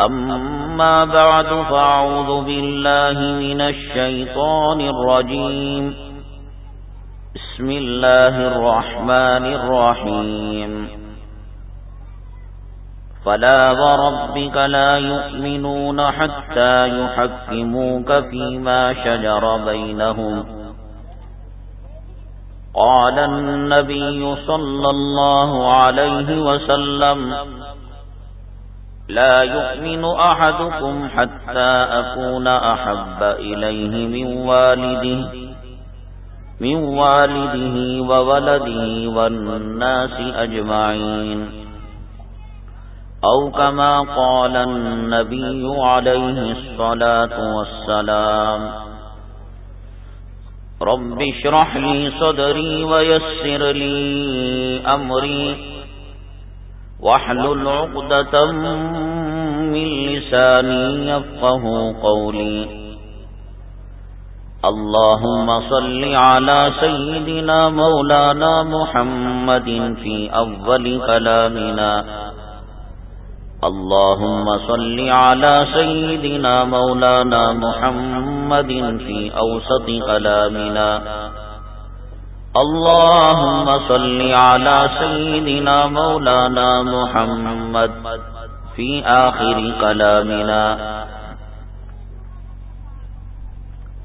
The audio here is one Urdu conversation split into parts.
أما بعد فأعوذ بالله من الشيطان الرجيم. بسم الله الرحمن الرحيم. فلا وربك لا يؤمنون حتى يحكموك فيما شجر بينهم. قال النبي صلى الله عليه وسلم لا يؤمن أحدكم حتى أكون أحب إليه من والده من والده وولده والناس أجمعين. أو كما قال النبي عليه الصلاة والسلام رب اشرح لي صدري ويسر لي أمري. واحلل عقدة من لساني يفقه قولي. اللهم صل على سيدنا مولانا محمد في أول كلامنا. اللهم صل على سيدنا مولانا محمد في أوسط كلامنا. اللهم صل على سيدنا مولانا محمد في آخر كلامنا.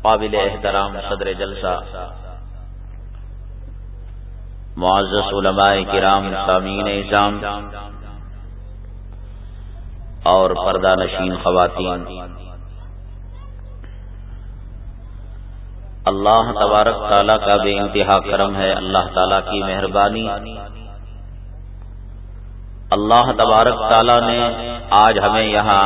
قابل احترام صدر جلسہ. معزز علماء کرام، سامعین اعظام، اور پردہ نشین خواتین. اللہ تبارک تعالیٰ کا بے انتہا کرم ہے، اللہ تعالیٰ کی مہربانی۔ اللہ تبارک تعالیٰ نے آج ہمیں یہاں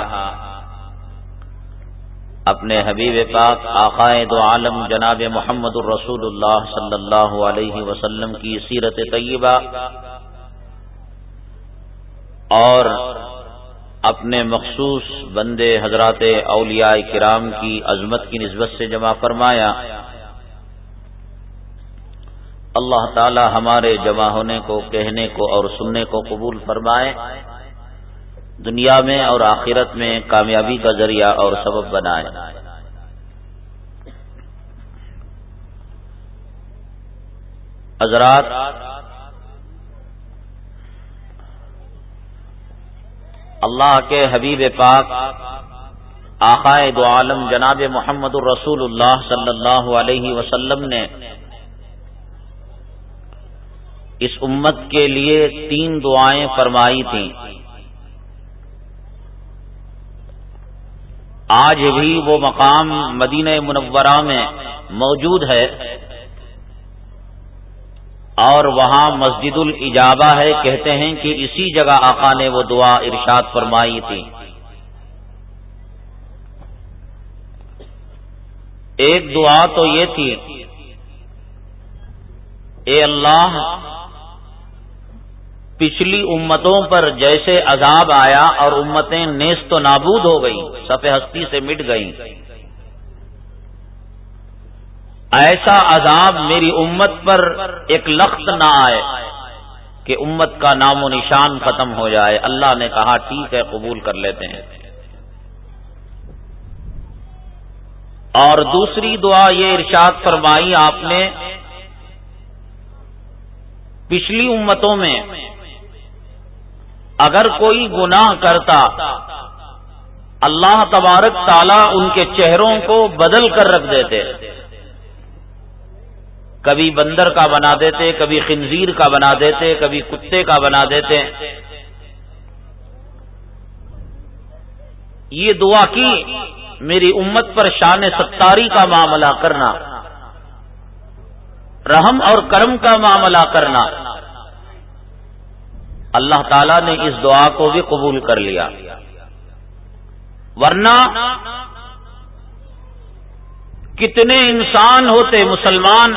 اپنے حبیب پاک، آقائے دو عالم جناب محمد الرسول اللہ صلی اللہ علیہ وسلم کی سیرت طیبہ اور اپنے مخصوص بندے حضرات اولیاء کرام کی عظمت کی نسبت سے جمع فرمایا۔ اللہ تعالی ہمارے جمع ہونے کو، کہنے کو اور سننے کو قبول فرمائے، دنیا میں اور آخرت میں کامیابی کا ذریعہ اور سبب بنائے۔ حضرات، اللہ کے حبیب پاک، آقائے دو عالم جناب محمد الرسول اللہ صلی اللہ علیہ وسلم نے اس امت کے لیے تین دعائیں فرمائی تھیں۔ آج بھی وہ مقام مدینہ منورہ میں موجود ہے اور وہاں مسجد الجابہ ہے۔ کہتے ہیں کہ اسی جگہ آقا نے وہ دعا ارشاد فرمائی تھی۔ ایک دعا تو یہ تھی، اے اللہ پچھلی امتوں پر جیسے عذاب آیا اور امتیں نیست و نابود ہو گئی سفید ہستی سے مٹ گئی ایسا عذاب میری امت پر ایک لخت نہ آئے کہ امت کا نام و نشان ختم ہو جائے۔ اللہ نے کہا، ٹھیک ہے، قبول کر لیتے ہیں۔ اور دوسری دعا یہ ارشاد فرمائی آپ نے، پچھلی امتوں میں اگر کوئی گناہ کرتا، اللہ تبارک تعالی ان کے چہروں کو بدل کر رکھ دیتے۔ کبھی بندر کا بنا دیتے، کبھی خنزیر کا بنا دیتے، کبھی کتے کا بنا دیتے۔ یہ دعا کی، میری امت پر شان ستاری کا معاملہ کرنا۔ رحم اور کرم کا معاملہ کرنا۔ اللہ تعالی نے اس دعا کو بھی قبول کر لیا۔ ورنہ کتنے انسان ہوتے مسلمان،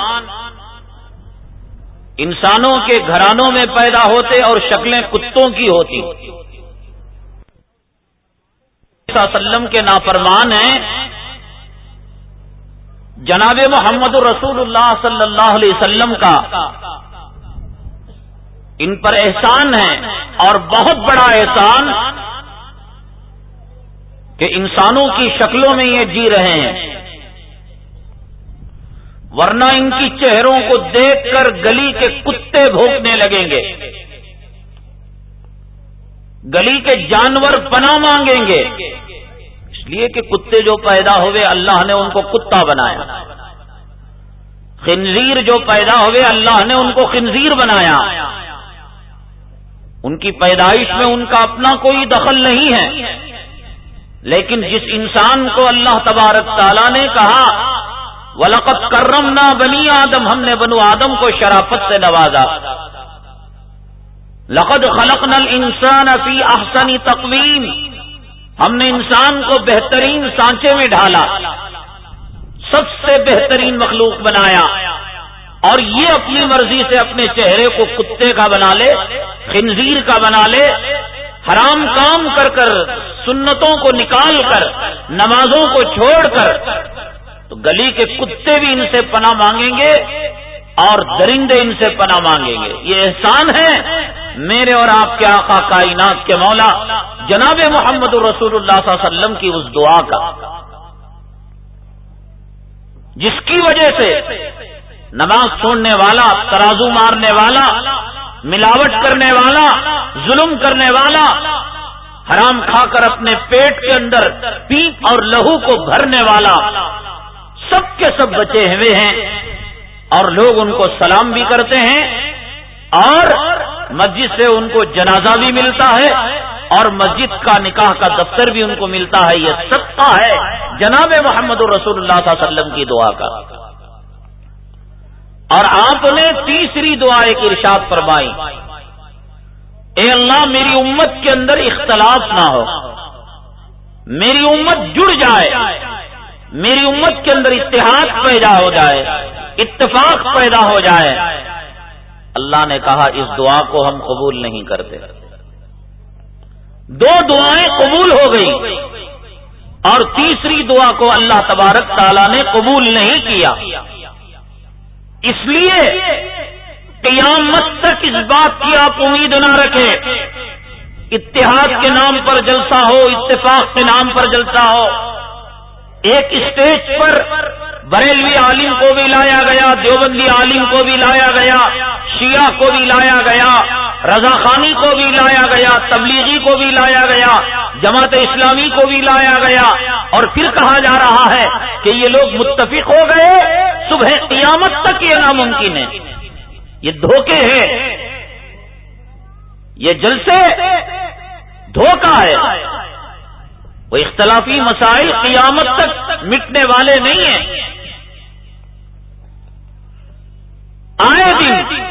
انسانوں کے گھرانوں میں پیدا ہوتے اور شکلیں کتوں کی ہوتی۔ وسلم کے نافرمان ہیں۔ جناب محمد رسول اللہ صلی اللہ علیہ وسلم کا۔ ان پر احسان ہے اور بہت بڑا احسان کہ انسانوں کی شکلوں میں یہ جی رہے ہیں۔ ورنہ ان کی چہروں کو دیکھ کر گلی کے کتے بھونکنے لگیں گے۔ گلی کے جانور پناہ مانگیں گے۔ اس لیے کہ کتے جو پیدا ہوئے اللہ نے ان کو کتا بنایا۔ خنزیر جو پیدا ہوئے اللہ نے ان کو خنزیر بنایا۔ ان کی پیدائش میں ان کا اپنا کوئی دخل نہیں ہے۔ لیکن جس انسان کو اللہ تبارک تعالیٰ نے کہا ولقت کرم نہ بنی آدم، ہم نے بنو آدم کو شرافت سے نوازا۔ لقد خلق نل انسان فی احسنی تقویم ہم نے انسان کو بہترین سانچے میں ڈھالا۔ سب سے بہترین مخلوق بنایا۔ اور یہ اپنی مرضی سے اپنے چہرے کو کتے کا بنا لے، خنزیر کا بنا لے، حرام کام کر کر، سنتوں کو نکال کر، نمازوں کو چھوڑ کر، تو گلی کے کتے بھی ان سے پناہ مانگیں گے اور درندے ان سے پناہ مانگیں گے۔ یہ احسان ہے میرے اور آپ کے آقا کائنات کے مولا، جناب محمد رسول اللہ صلی اللہ علیہ وسلم کی اس دعا کا، جس کی وجہ سے نماز چھوڑنے والا، ترازو مارنے والا، ملاوٹ کرنے والا، ظلم کرنے والا، حرام کھا کر اپنے پیٹ کے اندر پیپ اور لہو کو بھرنے والا، سب کے سب بچے ہوئے ہیں اور لوگ ان کو سلام بھی کرتے ہیں اور مسجد سے ان کو جنازہ بھی ملتا ہے اور مسجد کا نکاح کا دفتر بھی ان کو ملتا ہے، یہ سب کا ہے۔ جناب محمد الرسول اللہ صلی اللہ علیہ وسلم کی دعا کا۔ اور آپ نے تیسری دعا ایک ارشاد فرمائی۔ اے اللہ، میری امت کے اندر اختلاف نہ ہو۔ میری امت جڑ جائے۔ میری امت کے اندر اتحاد پیدا ہو جائے۔ اتفاق پیدا ہو جائے۔ اللہ نے کہا، اس دعا کو ہم قبول نہیں کرتے۔ دو دعائیں قبول ہو گئی۔ اور تیسری دعا کو اللہ تبارک تعالیٰ نے قبول نہیں کیا۔ اس لیے قیامت تک اس بات کی آپ امید نہ رکھیں۔ اتحاد کے نام پر جلسہ ہو، اتفاق کے نام پر جلسہ ہو۔ ایک اسٹیج پر بریلوی عالم کو بھی لایا گیا، دیوبندی عالم کو بھی لایا گیا، شیعہ کو بھی لایا گیا، رضا خانی کو بھی لایا گیا، تبلیغی کو بھی لایا گیا، جماعت اسلامی کو بھی لایا گیا۔ اور پھر کہا جا رہا ہے کہ یہ لوگ متفق ہو گئے، صبح قیامت تک یہ ناممکن ہے۔ یہ دھوکے ہیں۔ یہ جلسے دھوکہ ہے۔ وہ اختلافی مسائل قیامت تک مٹنے والے نہیں ہیں۔ آئے دن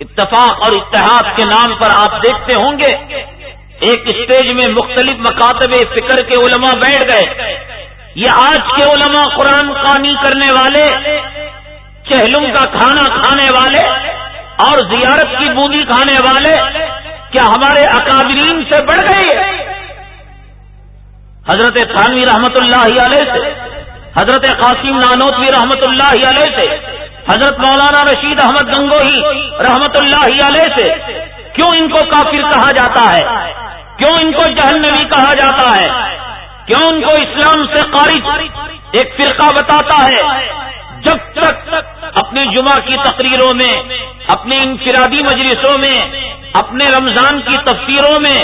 اتفاق اور اتحاد کے نام پر آپ دیکھتے ہوں گے۔ ایک اسٹیج میں مختلف مکاتب فکر کے علماء بیٹھ گئے۔ یہ آج کے علماء قرآن قانی کرنے والے، چہلم کا کھانا کھانے والے اور زیارت کی بوندی کھانے والے، کیا ہمارے اکابرین سے بڑھ گئی حضرت تھانوی رحمت اللہ علیہ سے، حضرت قاسم نانوتوی رحمت اللہ علیہ سے، حضرت مولانا رشید احمد گنگوہی رحمت اللہ علیہ سے، کیوں ان کو کافر کہا جاتا ہے؟ کیوں ان کو جہنوی کہا جاتا ہے؟ کیوں ان کو اسلام سے قارج ایک فرقہ بتاتا ہے؟ جب تک اپنی جمعہ کی تقریروں میں اپنی انفرادی مجلسوں میں، اپنے رمضان کی تفسیروں میں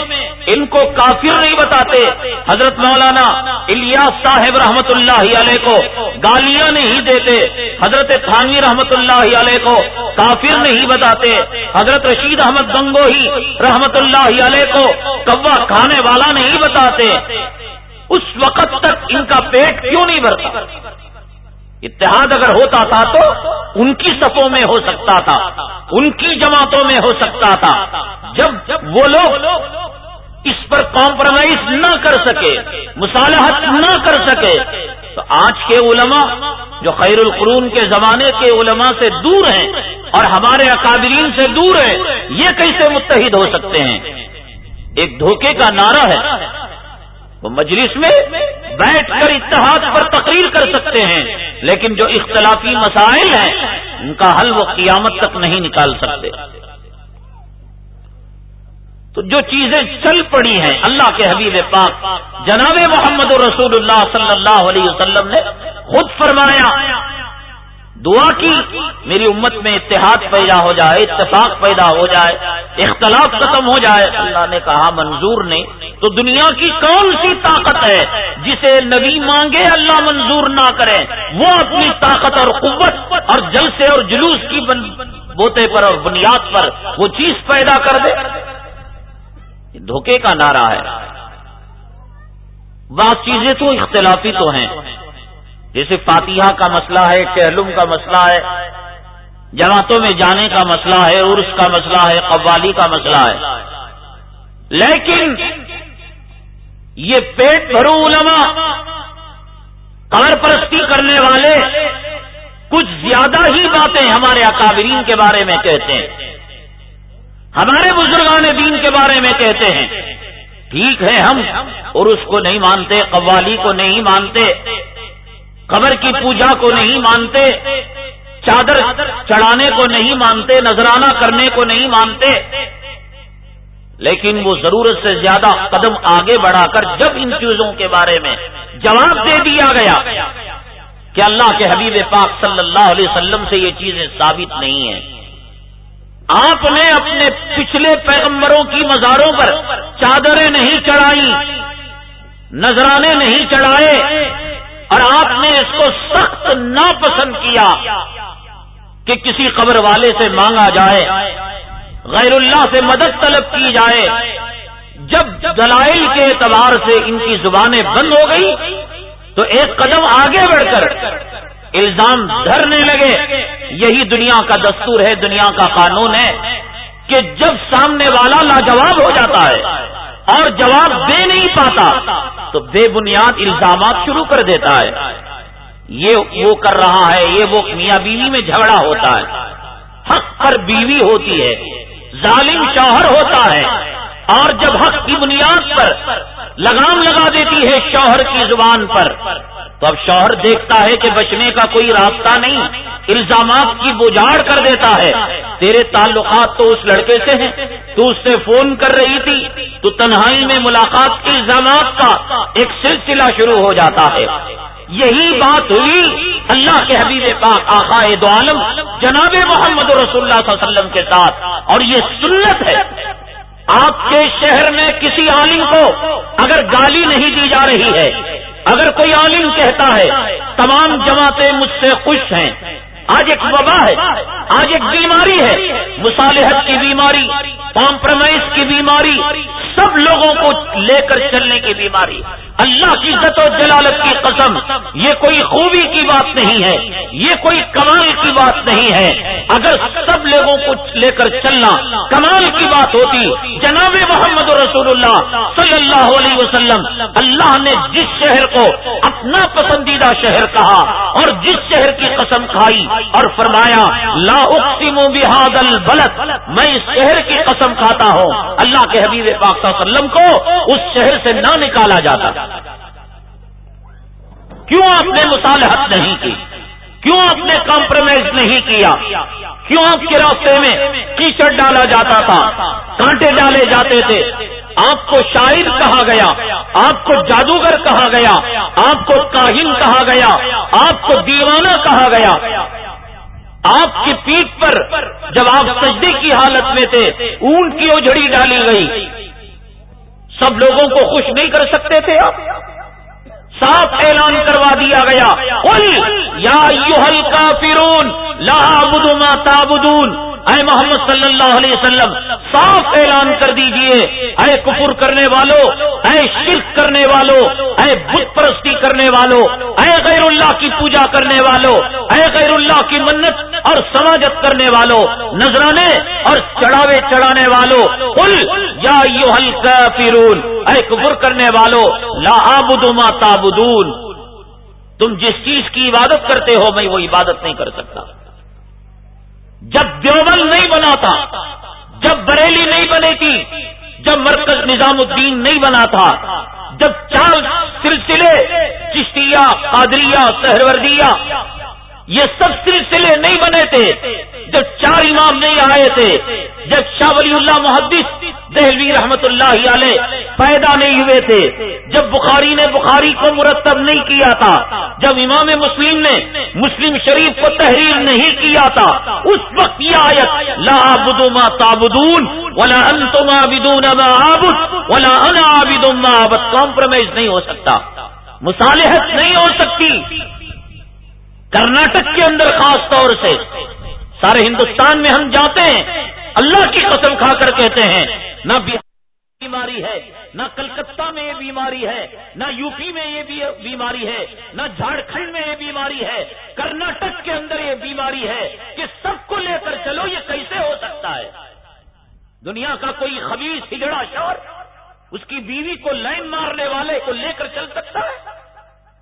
ان کو کافر نہیں بتاتے۔ حضرت مولانا الیاس صاحب رحمت اللہ علیہ کو گالیاں نہیں دیتے۔ حضرت تھانوی رحمت اللہ علیہ کو کافر نہیں بتاتے۔ حضرت رشید احمد گنگو ہی رحمت اللہ علیہ کو کوا کھانے والا نہیں بتاتے۔ اس وقت تک ان کا پیٹ کیوں نہیں بھرتا؟ اتحاد اگر ہوتا تھا تو ان کی صفوں میں ہو سکتا تھا، ان کی جماعتوں میں ہو سکتا تھا۔ جب وہ لوگ اس پر کمپرومائز نہ کر سکے، مصالحت نہ کر سکے، تو آج کے علماء جو خیر القرون کے زمانے کے علماء سے دور ہیں اور ہمارے اکادرین سے دور ہیں، یہ کیسے متحد ہو سکتے ہیں؟ ایک دھوکے کا نعرہ ہے۔ وہ مجلس میں بیٹھ کر اتحاد پر تقریر کر سکتے ہیں، لیکن جو اختلافی مسائل ہیں، ان کا حل وہ قیامت تک نہیں نکال سکتے۔ تو جو چیزیں چل پڑی ہیں، اللہ کے حبیب پاک، جناب محمد رسول اللہ صلی اللہ علیہ وسلم نے خود فرمایا دعا کی، میری امت میں اتحاد پیدا ہو جائے، اتفاق پیدا ہو جائے، اختلاف ختم ہو جائے۔ اللہ نے کہا، منظور نہیں۔ تو دنیا کی کون سی طاقت ہے جسے نبی مانگے اللہ منظور نہ کرے؟ وہ اپنی طاقت اور قوت اور جلسے اور جلوس کی بوتے پر اور بنیاد پر وہ چیز پیدا کر دے۔ دھوکے کا نعرہ ہے۔ بعض چیزیں تو اختلافی تو ہیں۔ جیسے فاتحہ کا مسئلہ ہے چہلم کا مسئلہ ہے، جماعتوں میں جانے کا مسئلہ ہے، عرس کا مسئلہ ہے، قوالی کا مسئلہ ہے۔ لیکن یہ پیٹ بھرو علماء قبر پرستی کرنے والے کچھ زیادہ ہی باتیں ہمارے اکابرین کے بارے میں کہتے ہیں۔ ہمارے بزرگان دین کے بارے میں کہتے ہیں۔ ٹھیک ہے ہم، عرس کو نہیں مانتے، قوالی کو نہیں مانتے قبر کی پوجا کو نہیں مانتے، چادر چڑھانے کو نہیں مانتے، نذرانہ کرنے کو نہیں مانتے۔ لیکن وہ ضرورت سے زیادہ قدم آگے بڑھا کر جب ان چیزوں کے بارے میں جواب دے دیا گیا کہ اللہ کے حبیب پاک صلی اللہ علیہ وسلم سے یہ چیزیں ثابت نہیں ہیں۔ آپ نے اپنے پچھلے پیغمبروں کی مزاروں پر چادریں نہیں چڑھائی، نذرانے نہیں چڑھائے اور آپ نے اس کو سخت ناپسند کیا کہ کسی قبر والے سے مانگا جائے، غیر اللہ سے مدد طلب کی جائے۔ جب دلائل کے اعتبار سے ان کی زبانیں بند ہو گئی، تو ایک قدم آگے بڑھ کر الزام دھرنے لگے۔ یہی دنیا کا دستور ہے، دنیا کا قانون ہے کہ جب سامنے والا لاجواب ہو جاتا ہے اور جواب دے نہیں پاتا، تو بے بنیاد الزامات شروع کر دیتا ہے۔ یہ وہ کر رہا ہے، یہ وہ میاں بیوی میں جھگڑا ہوتا ہے۔ حق پر بیوی ہوتی ہے، ظالم شوہر ہوتا ہے۔ اور جب حق کی بنیاد پر لگام لگا دیتی ہے شوہر کی زبان پر، تو اب شوہر دیکھتا ہے کہ بچنے کا کوئی راستہ نہیں، الزامات کی بجاڑ کر دیتا ہے۔ تیرے تعلقات تو اس لڑکے سے ہیں۔ تو اس سے فون کر رہی تھی۔ تو تنہائی میں ملاقات کے الزامات کا ایک سلسلہ شروع ہو جاتا ہے۔ یہی بات ہوئی اللہ کے حبیب پاک آقا دو عالم جناب محمد رسول اللہ صلی اللہ علیہ وسلم کے ساتھ۔ اور یہ سنت ہے۔ آپ کے شہر میں کسی عالم کو اگر گالی نہیں دی جا رہی ہے، اگر کوئی عالم کہتا ہے، تمام جماعتیں مجھ سے خوش ہیں۔ آج ایک وبا ہے، آج ایک بیماری ہے۔ مصالحت کی بیماری کمپرومائز کی بیماری، سب لوگوں کو لے کر چلنے کی بیماری۔ اللہ کی عزت و جلالت کی قسم، یہ کوئی خوبی کی بات نہیں ہے، یہ کوئی کمال کی بات نہیں ہے۔ اگر سب لوگوں کو لے کر چلنا کمال کی بات ہوتی، جناب محمد رسول اللہ صلی اللہ علیہ وسلم، اللہ نے جس شہر کو اپنا پسندیدہ شہر کہا اور جس شہر کی قسم کھائی اور فرمایا، لا اقسم بحاد البلد، میں اس شہر کی قسم کھاتا ہوں۔ اللہ کے حبیب پاک صلی اللہ علیہ وسلم کو اس شہر سے نہ نکالا جاتا۔ کیوں آپ نے مصالحت نہیں کی؟ کیوں آپ نے کمپرومائز نہیں کیا؟ کیوں آپ کے راستے میں کیچڑ ڈالا جاتا تھا؟ کانٹے ڈالے جاتے تھے۔ آپ کو شاعر کہا گیا، آپ کو جادوگر کہا گیا، آپ کو کاہن کہا گیا، آپ کو دیوانہ کہا گیا۔ آپ کی پیٹ پر جب آپ سجدے کی حالت میں تھے، اون کی اجڑی ڈالی گئی۔ سب لوگوں کو خوش نہیں کر سکتے تھے آپ۔ صاف اعلان کروا دیا گیا۔ یا کافرون، لا ما تعبدون۔ اے محمد صلی اللہ علیہ وسلم، صاف اعلان کر دیجیے، اے کفر کرنے والوں اے شرک کرنے والوں اے بت پرستی کرنے والوں اے غیر اللہ کی پوجا کرنے والوں اے غیر اللہ کی منت اور سماجت کرنے والوں نذرانے اور چڑھاوے چڑھانے والوں کل یا یو اے کفر کرنے والوں لا آبد ما تابدون تم جس چیز کی عبادت کرتے ہو، میں وہ عبادت نہیں کر سکتا۔ جب دیوبند نہیں بنا تھا جب بریلی نہیں بنی تھی جب مرکز نظام الدین نہیں بنا تھا جب چار سلسلے چشتیہ، قادریہ، سہروردیہ یہ سب سلسلے نہیں بنے تھے۔ جب چار امام نہیں آئے تھے، جب شاہ ولی اللہ محدث دہلوی رحمت اللہ علیہ پیدا نہیں ہوئے تھے، جب بخاری نے بخاری کو مرتب نہیں کیا تھا، جب امام مسلم نے مسلم شریف کو تحریر نہیں کیا تھا، اس وقت یہ آیت، لا ما تابدون ولا انتم عابدون ما عابد، ولا انا عابد ما عابد، کمپرومائز نہیں ہو سکتا۔ مصالحت نہیں ہو سکتی۔ کرناٹک کے اندر خاص طور سے سارے ہندوستان میں ہم جاتے ہیں، اللہ کی قسم کھا کر کہتے ہیں، نہ بیماری ہے، نہ کلکتہ میں یہ بیماری ہے، نہ یو پی میں یہ بیماری ہے، نہ جھارکھنڈ میں یہ بیماری ہے، کرناٹک کے اندر یہ بیماری ہے کہ سب کو لے کر چلو، یہ کیسے ہو سکتا ہے؟ دنیا کا کوئی خبیص ہجڑا شور، اس کی بیوی کو لائن مارنے والے کو لے کر چل سکتا ہے؟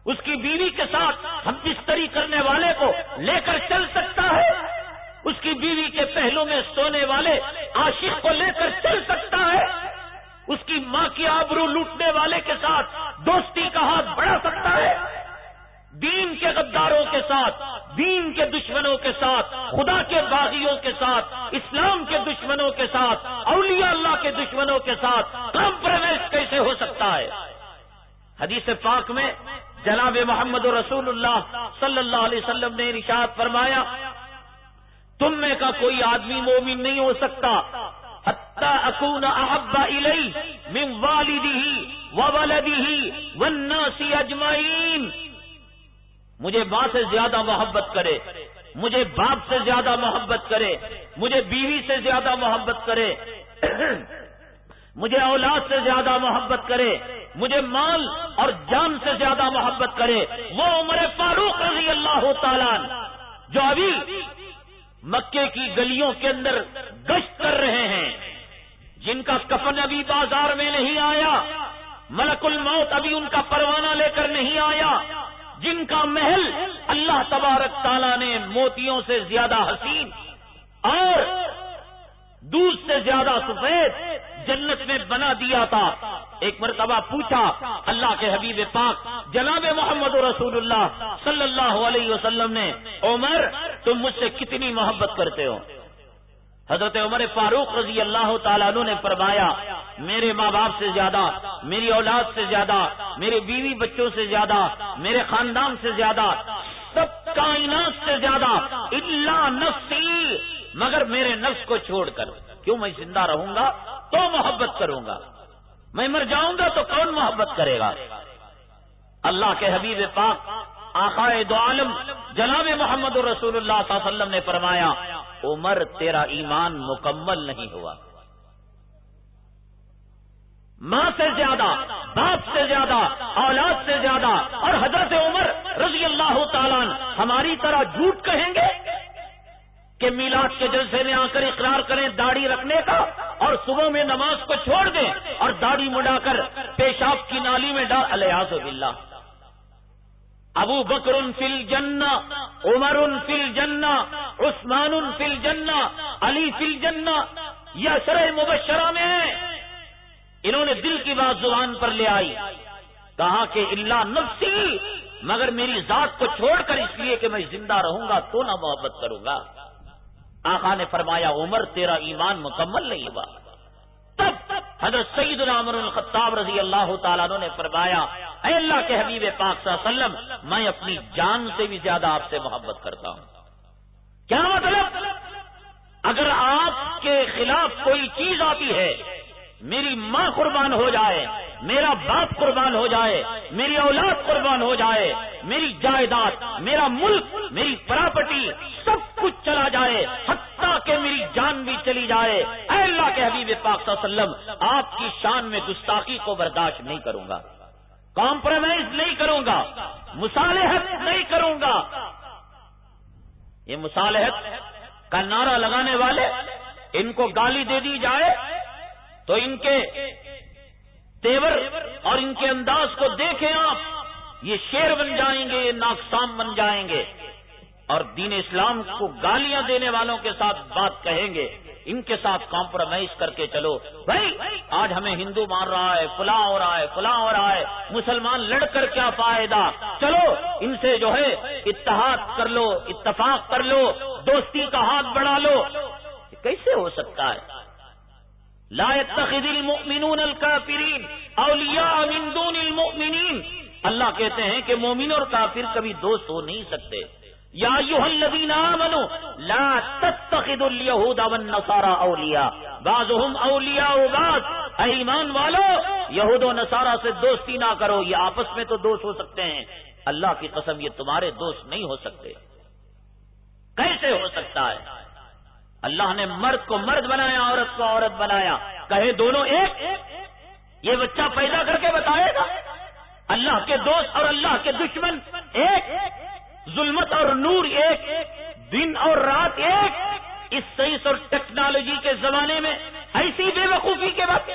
اس کی بیوی کے ساتھ ہم بستری کرنے والے کو لے کر چل سکتا ہے۔ اس کی بیوی کے پہلو میں سونے والے عاشق کو لے کر چل سکتا ہے۔ اس کی ماں کی آبرو لوٹنے والے کے ساتھ دوستی کا ہاتھ بڑھا سکتا ہے۔ دین کے غداروں کے ساتھ، دین کے دشمنوں کے ساتھ، خدا کے باغیوں کے ساتھ، اسلام کے دشمنوں کے ساتھ، اولیاء اللہ کے دشمنوں کے ساتھ کمپرومائز کیسے ہو سکتا ہے؟ حدیث پاک میں جناب محمد رسول اللہ صلی اللہ علیہ وسلم نے ارشاد فرمایا، تم میں کا کوئی آدمی مومن نہیں ہو سکتا اکون احبا من والدی و والناس اجمعین۔ مجھے ماں سے زیادہ محبت کرے، مجھے باپ سے زیادہ محبت کرے، مجھے بیوی سے زیادہ محبت کرے، مجھے اولاد سے زیادہ محبت کرے۔ مجھے مال اور جان سے زیادہ محبت کرے۔ وہ عمر فاروق رضی اللہ تعالیٰ جو ابھی مکے کی گلیوں کے اندر گشت کر رہے ہیں، جن کا کفن ابھی بازار میں نہیں آیا، ملک الموت ابھی ان کا پروانہ لے کر نہیں آیا، جن کا محل اللہ تبارک تعالیٰ نے موتیوں سے زیادہ حسین اور دودھ سے زیادہ سفید جنت میں بنا دیا تھا۔ ایک مرتبہ پوچھا اللہ کے حبیب پاک، جناب محمد رسول اللہ صلی اللہ علیہ وسلم نے، عمر، تم مجھ سے کتنی محبت کرتے ہو؟ حضرت عمر فاروق رضی اللہ تعالیٰ نے فرمایا، میرے ماں باپ سے زیادہ، میری اولاد سے زیادہ، میرے بیوی بچوں سے زیادہ، میرے خاندان سے زیادہ، سب کائنات سے زیادہ اللہ نفسی مگر میرے نفس کو چھوڑ کر، کیوں میں زندہ رہوں گا؟ تو محبت کروں گا۔ میں مر جاؤں گا تو کون محبت کرے گا؟ اللہ کے حبیب پاک، آقائے دو عالم، جناب محمد رسول اللہ صلی اللہ علیہ وسلم نے فرمایا، عمر تیرا ایمان مکمل نہیں ہوا۔ ماں سے زیادہ، باپ سے زیادہ، اولاد سے زیادہ، اور حضرت عمر رضی اللہ تعالیٰ ہماری طرح جھوٹ کہیں گے؟ کہ میلاد کے جلسے میں آ کر اقرار کریں داڑھی رکھنے کا اور صبح میں نماز کو چھوڑ دیں اور داڑھی مڈا کر پیشاب کی نالی میں ڈال الیاز اللہ ابو بکر فل جنا عمر فل جنا عثمان فل جنا علی فل جنا یہ شرح مبشرہ میں انہوں نے دل کی بات زبان پر لے آئی، کہا کہ اللہ نفسی، مگر میری ذات کو چھوڑ کر اس لیے کہ میں زندہ رہوں گا تو نہ محبت کروں گا۔ آقا نے فرمایا، عمر، تیرا ایمان مکمل نہیں ہوا. تب حضرت سعید العمر الخطاب رضی اللہ تعالیٰ نے فرمایا، اے اللہ کے حبیب پاک صلی اللہ علیہ وسلم، میں اپنی جان سے بھی زیادہ آپ سے محبت کرتا ہوں. کیا مطلب؟ اگر آپ کے خلاف کوئی چیز آتی ہے، میری ماں قربان ہو جائے میرا باپ قربان ہو جائے، میری اولاد قربان ہو جائے، میری جائیداد، میرا ملک، میری پراپرٹی سب کچھ چلا جائے، حتیٰ کہ میری جان بھی چلی جائے۔ اے اللہ کے حبیب پاک صلی اللہ علیہ وسلم، آپ کی شان میں گستاخی کو برداشت نہیں کروں گا۔ کمپرومائز نہیں کروں گا۔ مصالحت نہیں کروں گا۔ یہ مصالحت کا نعرہ لگانے والے، ان کو گالی دے دی جائے تو ان کے تیور اور ان کے انداز کو دیکھیں آپ، یہ شیر بن جائیں گے، یہ ناکسام بن جائیں گے۔ اور دین اسلام کو گالیاں دینے والوں کے ساتھ بات کہیں گے، ان کے ساتھ کمپرومائز کر کے چلو۔ بھائی، آج ہمیں ہندو مار رہا ہے، فلاں ہو رہا ہے فلاں ہو رہا ہے مسلمان لڑ کر کیا فائدہ؟ چلو، ان سے جو ہے، اتحاد کر لو، اتفاق کر لو، دوستی کا ہاتھ بڑھا لو۔ کیسے ہو سکتا ہے؟ لا يتخذ المؤمنون الكافرين اولیاء من دون المؤمنین۔ اللہ کہتے ہیں کہ مومن اور کافر کبھی دوست ہو نہیں سکتے۔ یا ایوہ الذین آمنوا، لا تتخذوا اليہود والنصارى اولیاء۔ بعضهم اولیاء بعض۔ اے ایمان والو، یہود و نصارہ سے دوستی نہ کرو، یہ آپس میں تو دوست ہو سکتے ہیں۔ اللہ کی قسم، یہ تمہارے دوست نہیں ہو سکتے۔ کیسے ہو سکتا ہے؟ اللہ نے مرد کو مرد بنایا، عورت کو عورت بنایا۔ کہے دونوں ایک؟ یہ بچہ پیدا کر کے بتائے گا۔ اللہ کے دوست اور اللہ کے دشمن ایک، ظلمت اور نور ایک، دن اور رات ایک۔ اس سائنس اور ٹیکنالوجی کے زمانے میں ایسی بے وقوفی کے بات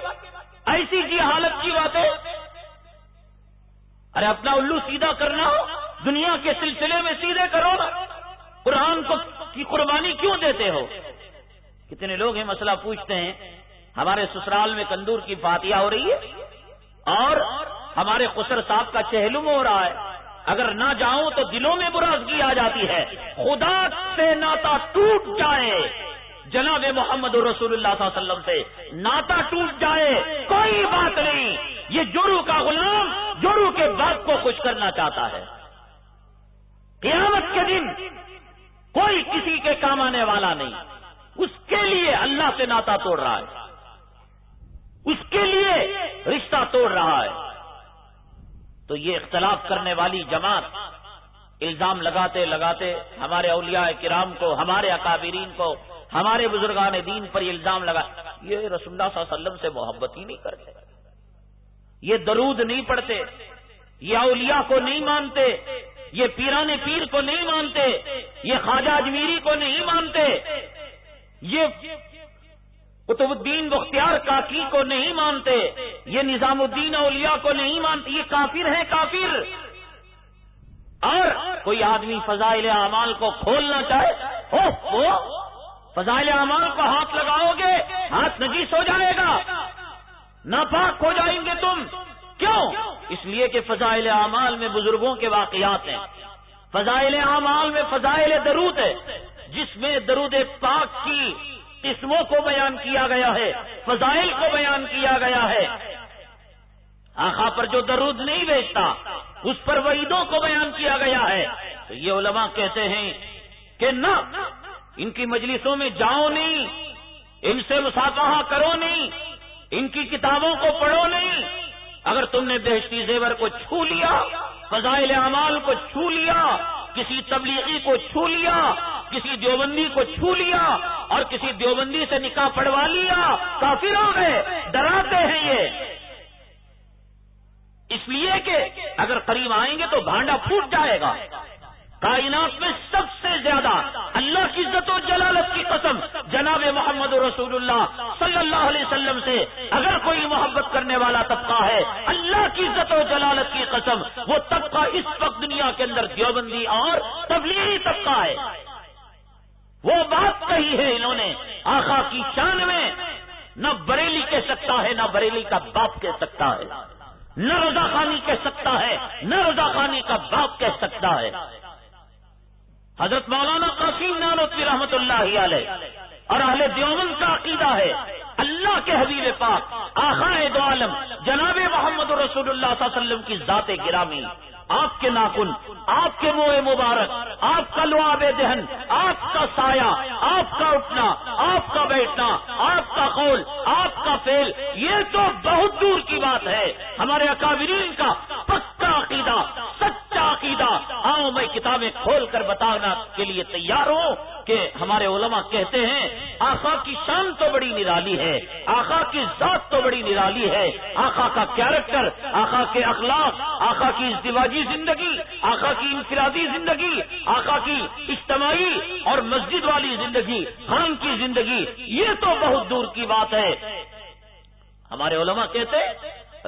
ایسی جی حالت کی باتیں۔ ارے اپنا الو سیدھا کرنا ہو، دنیا کے سلسلے میں سیدھے کرو۔ نا قرآن کو کی قربانی کیوں دیتے ہو؟ کتنے لوگ ہیں مسئلہ پوچھتے ہیں، ہمارے سسرال میں کندور کی فاتحہ ہو رہی ہے اور ہمارے خسر صاحب کا چہلم ہو رہا ہے۔ اگر نہ جاؤں تو دلوں میں برازگی آ جاتی ہے۔ خدا سے ناتا ٹوٹ جائے۔ جناب محمد رسول اللہ صلی اللہ علیہ وسلم سے ناتا ٹوٹ جائے۔ کوئی بات نہیں۔ یہ جورو کا غلام جورو کے باپ کو خوش کرنا چاہتا ہے۔ قیامت کے دن کوئی کسی کے کام آنے والا نہیں۔ اس کے لیے اللہ سے ناتا توڑ رہا ہے۔ اس کے لیے رشتہ توڑ رہا ہے۔ تو یہ اختلاف کرنے والی جماعت الزام لگاتے لگاتے ہمارے اولیاء کرام کو، ہمارے اکابرین کو، ہمارے بزرگان دین پر یہ الزام لگا۔ یہ رسول اللہ صلی اللہ علیہ وسلم سے محبت ہی نہیں کرتے۔ یہ درود نہیں پڑھتے۔ یہ اولیاء کو نہیں مانتے۔ یہ پیران پیر کو نہیں مانتے۔ یہ خواجہ اجمیری کو نہیں مانتے۔ یہ قطب الدین بختیار کاکی کو نہیں مانتے، یہ نظام الدین اولیاء کو نہیں مانتے، یہ کافر ہے کافر۔ اور کوئی آدمی فضائل اعمال کو کھولنا چاہے او فضائل اعمال کو ہاتھ لگاؤ گے، ہاتھ نجیس ہو جائے گا۔ ناپاک ہو جائیں گے تم۔ کیوں؟ اس لیے کہ فضائل اعمال میں بزرگوں کے واقعات ہیں۔ فضائل اعمال میں فضائل درود ہے جس میں درود پاک کی قسموں کو بیان کیا گیا ہے، فضائل کو بیان کیا گیا ہے۔ آخا پر جو درود نہیں بیچتا، اس پر وعیدوں کو بیان کیا گیا ہے۔ تو یہ علماء کہتے ہیں کہ نہ، ان کی مجلسوں میں جاؤ نہیں، ان سے مسافہ کرو نہیں، ان کی کتابوں کو پڑھو نہیں۔ اگر تم نے بہشتی زیور کو چھو لیا، فضائل اعمال کو چھو لیا کسی تبلیغی کو چھو لیا، کسی دیوبندی کو چھو لیا اور کسی دیوبندی سے نکاح پڑوا لیا۔ کافر ہو گئے، ڈراتے ہیں یہ۔ اس لیے کہ اگر قریب آئیں گے تو بھانڈا پھوٹ جائے گا۔ کائنات میں سب سے زیادہ اللہ کی عزت و جلالت کی قسم جناب محمد رسول اللہ صلی اللہ علیہ وسلم سے اگر کوئی محبت کرنے والا طبقہ ہے، اللہ کی عزت و جلالت کی قسم، وہ طبقہ اس وقت دنیا کے اندر دیوبندی اور تبلیغی طبقہ ہے۔ وہ بات کہی ہے انہوں نے آخا کی شان میں نہ بریلی کہہ سکتا ہے، نہ بریلی کا باپ کہہ سکتا ہے۔ نہ رضا خانی کہہ سکتا ہے، نہ رضا خانی کا باپ کہہ سکتا ہے۔ حضرت مولانا قاسم نانوتوی رحمت اللہ علیہ اور اہل دیومن کا عقیدہ ہے، اللہ کے حبیب پاک آخائے دو عالم، جناب محمد رسول اللہ صلی اللہ علیہ وسلم کی ذات گرامی، آپ کے ناخن، آپ کے منہ مبارک، آپ کا لواب دہن، آپ کا سایہ، آپ کا اٹھنا، آپ کا بیٹھنا، آپ کا قول، آپ کا فیل یہ تو بہت دور کی بات ہے۔ ہمارے اکابرین کا پکا عقیدہ سچا عقیدہ آؤ میں کتابیں کھول کر بتانا کے لیے تیار ہوں کہ ہمارے علماء کہتے ہیں آخا کی شان تو بڑی نرالی ہے آخا کی ذات تو بڑی نرالی ہے آخا کا کیریکٹر آخا کے اخلاق آخا کی ازدواجی زندگی، آقا کی انفرادی زندگی، آقا کی اجتماعی اور مسجد والی زندگی، خان کی زندگی، یہ تو بہت دور کی بات ہے۔ ہمارے علماء کہتے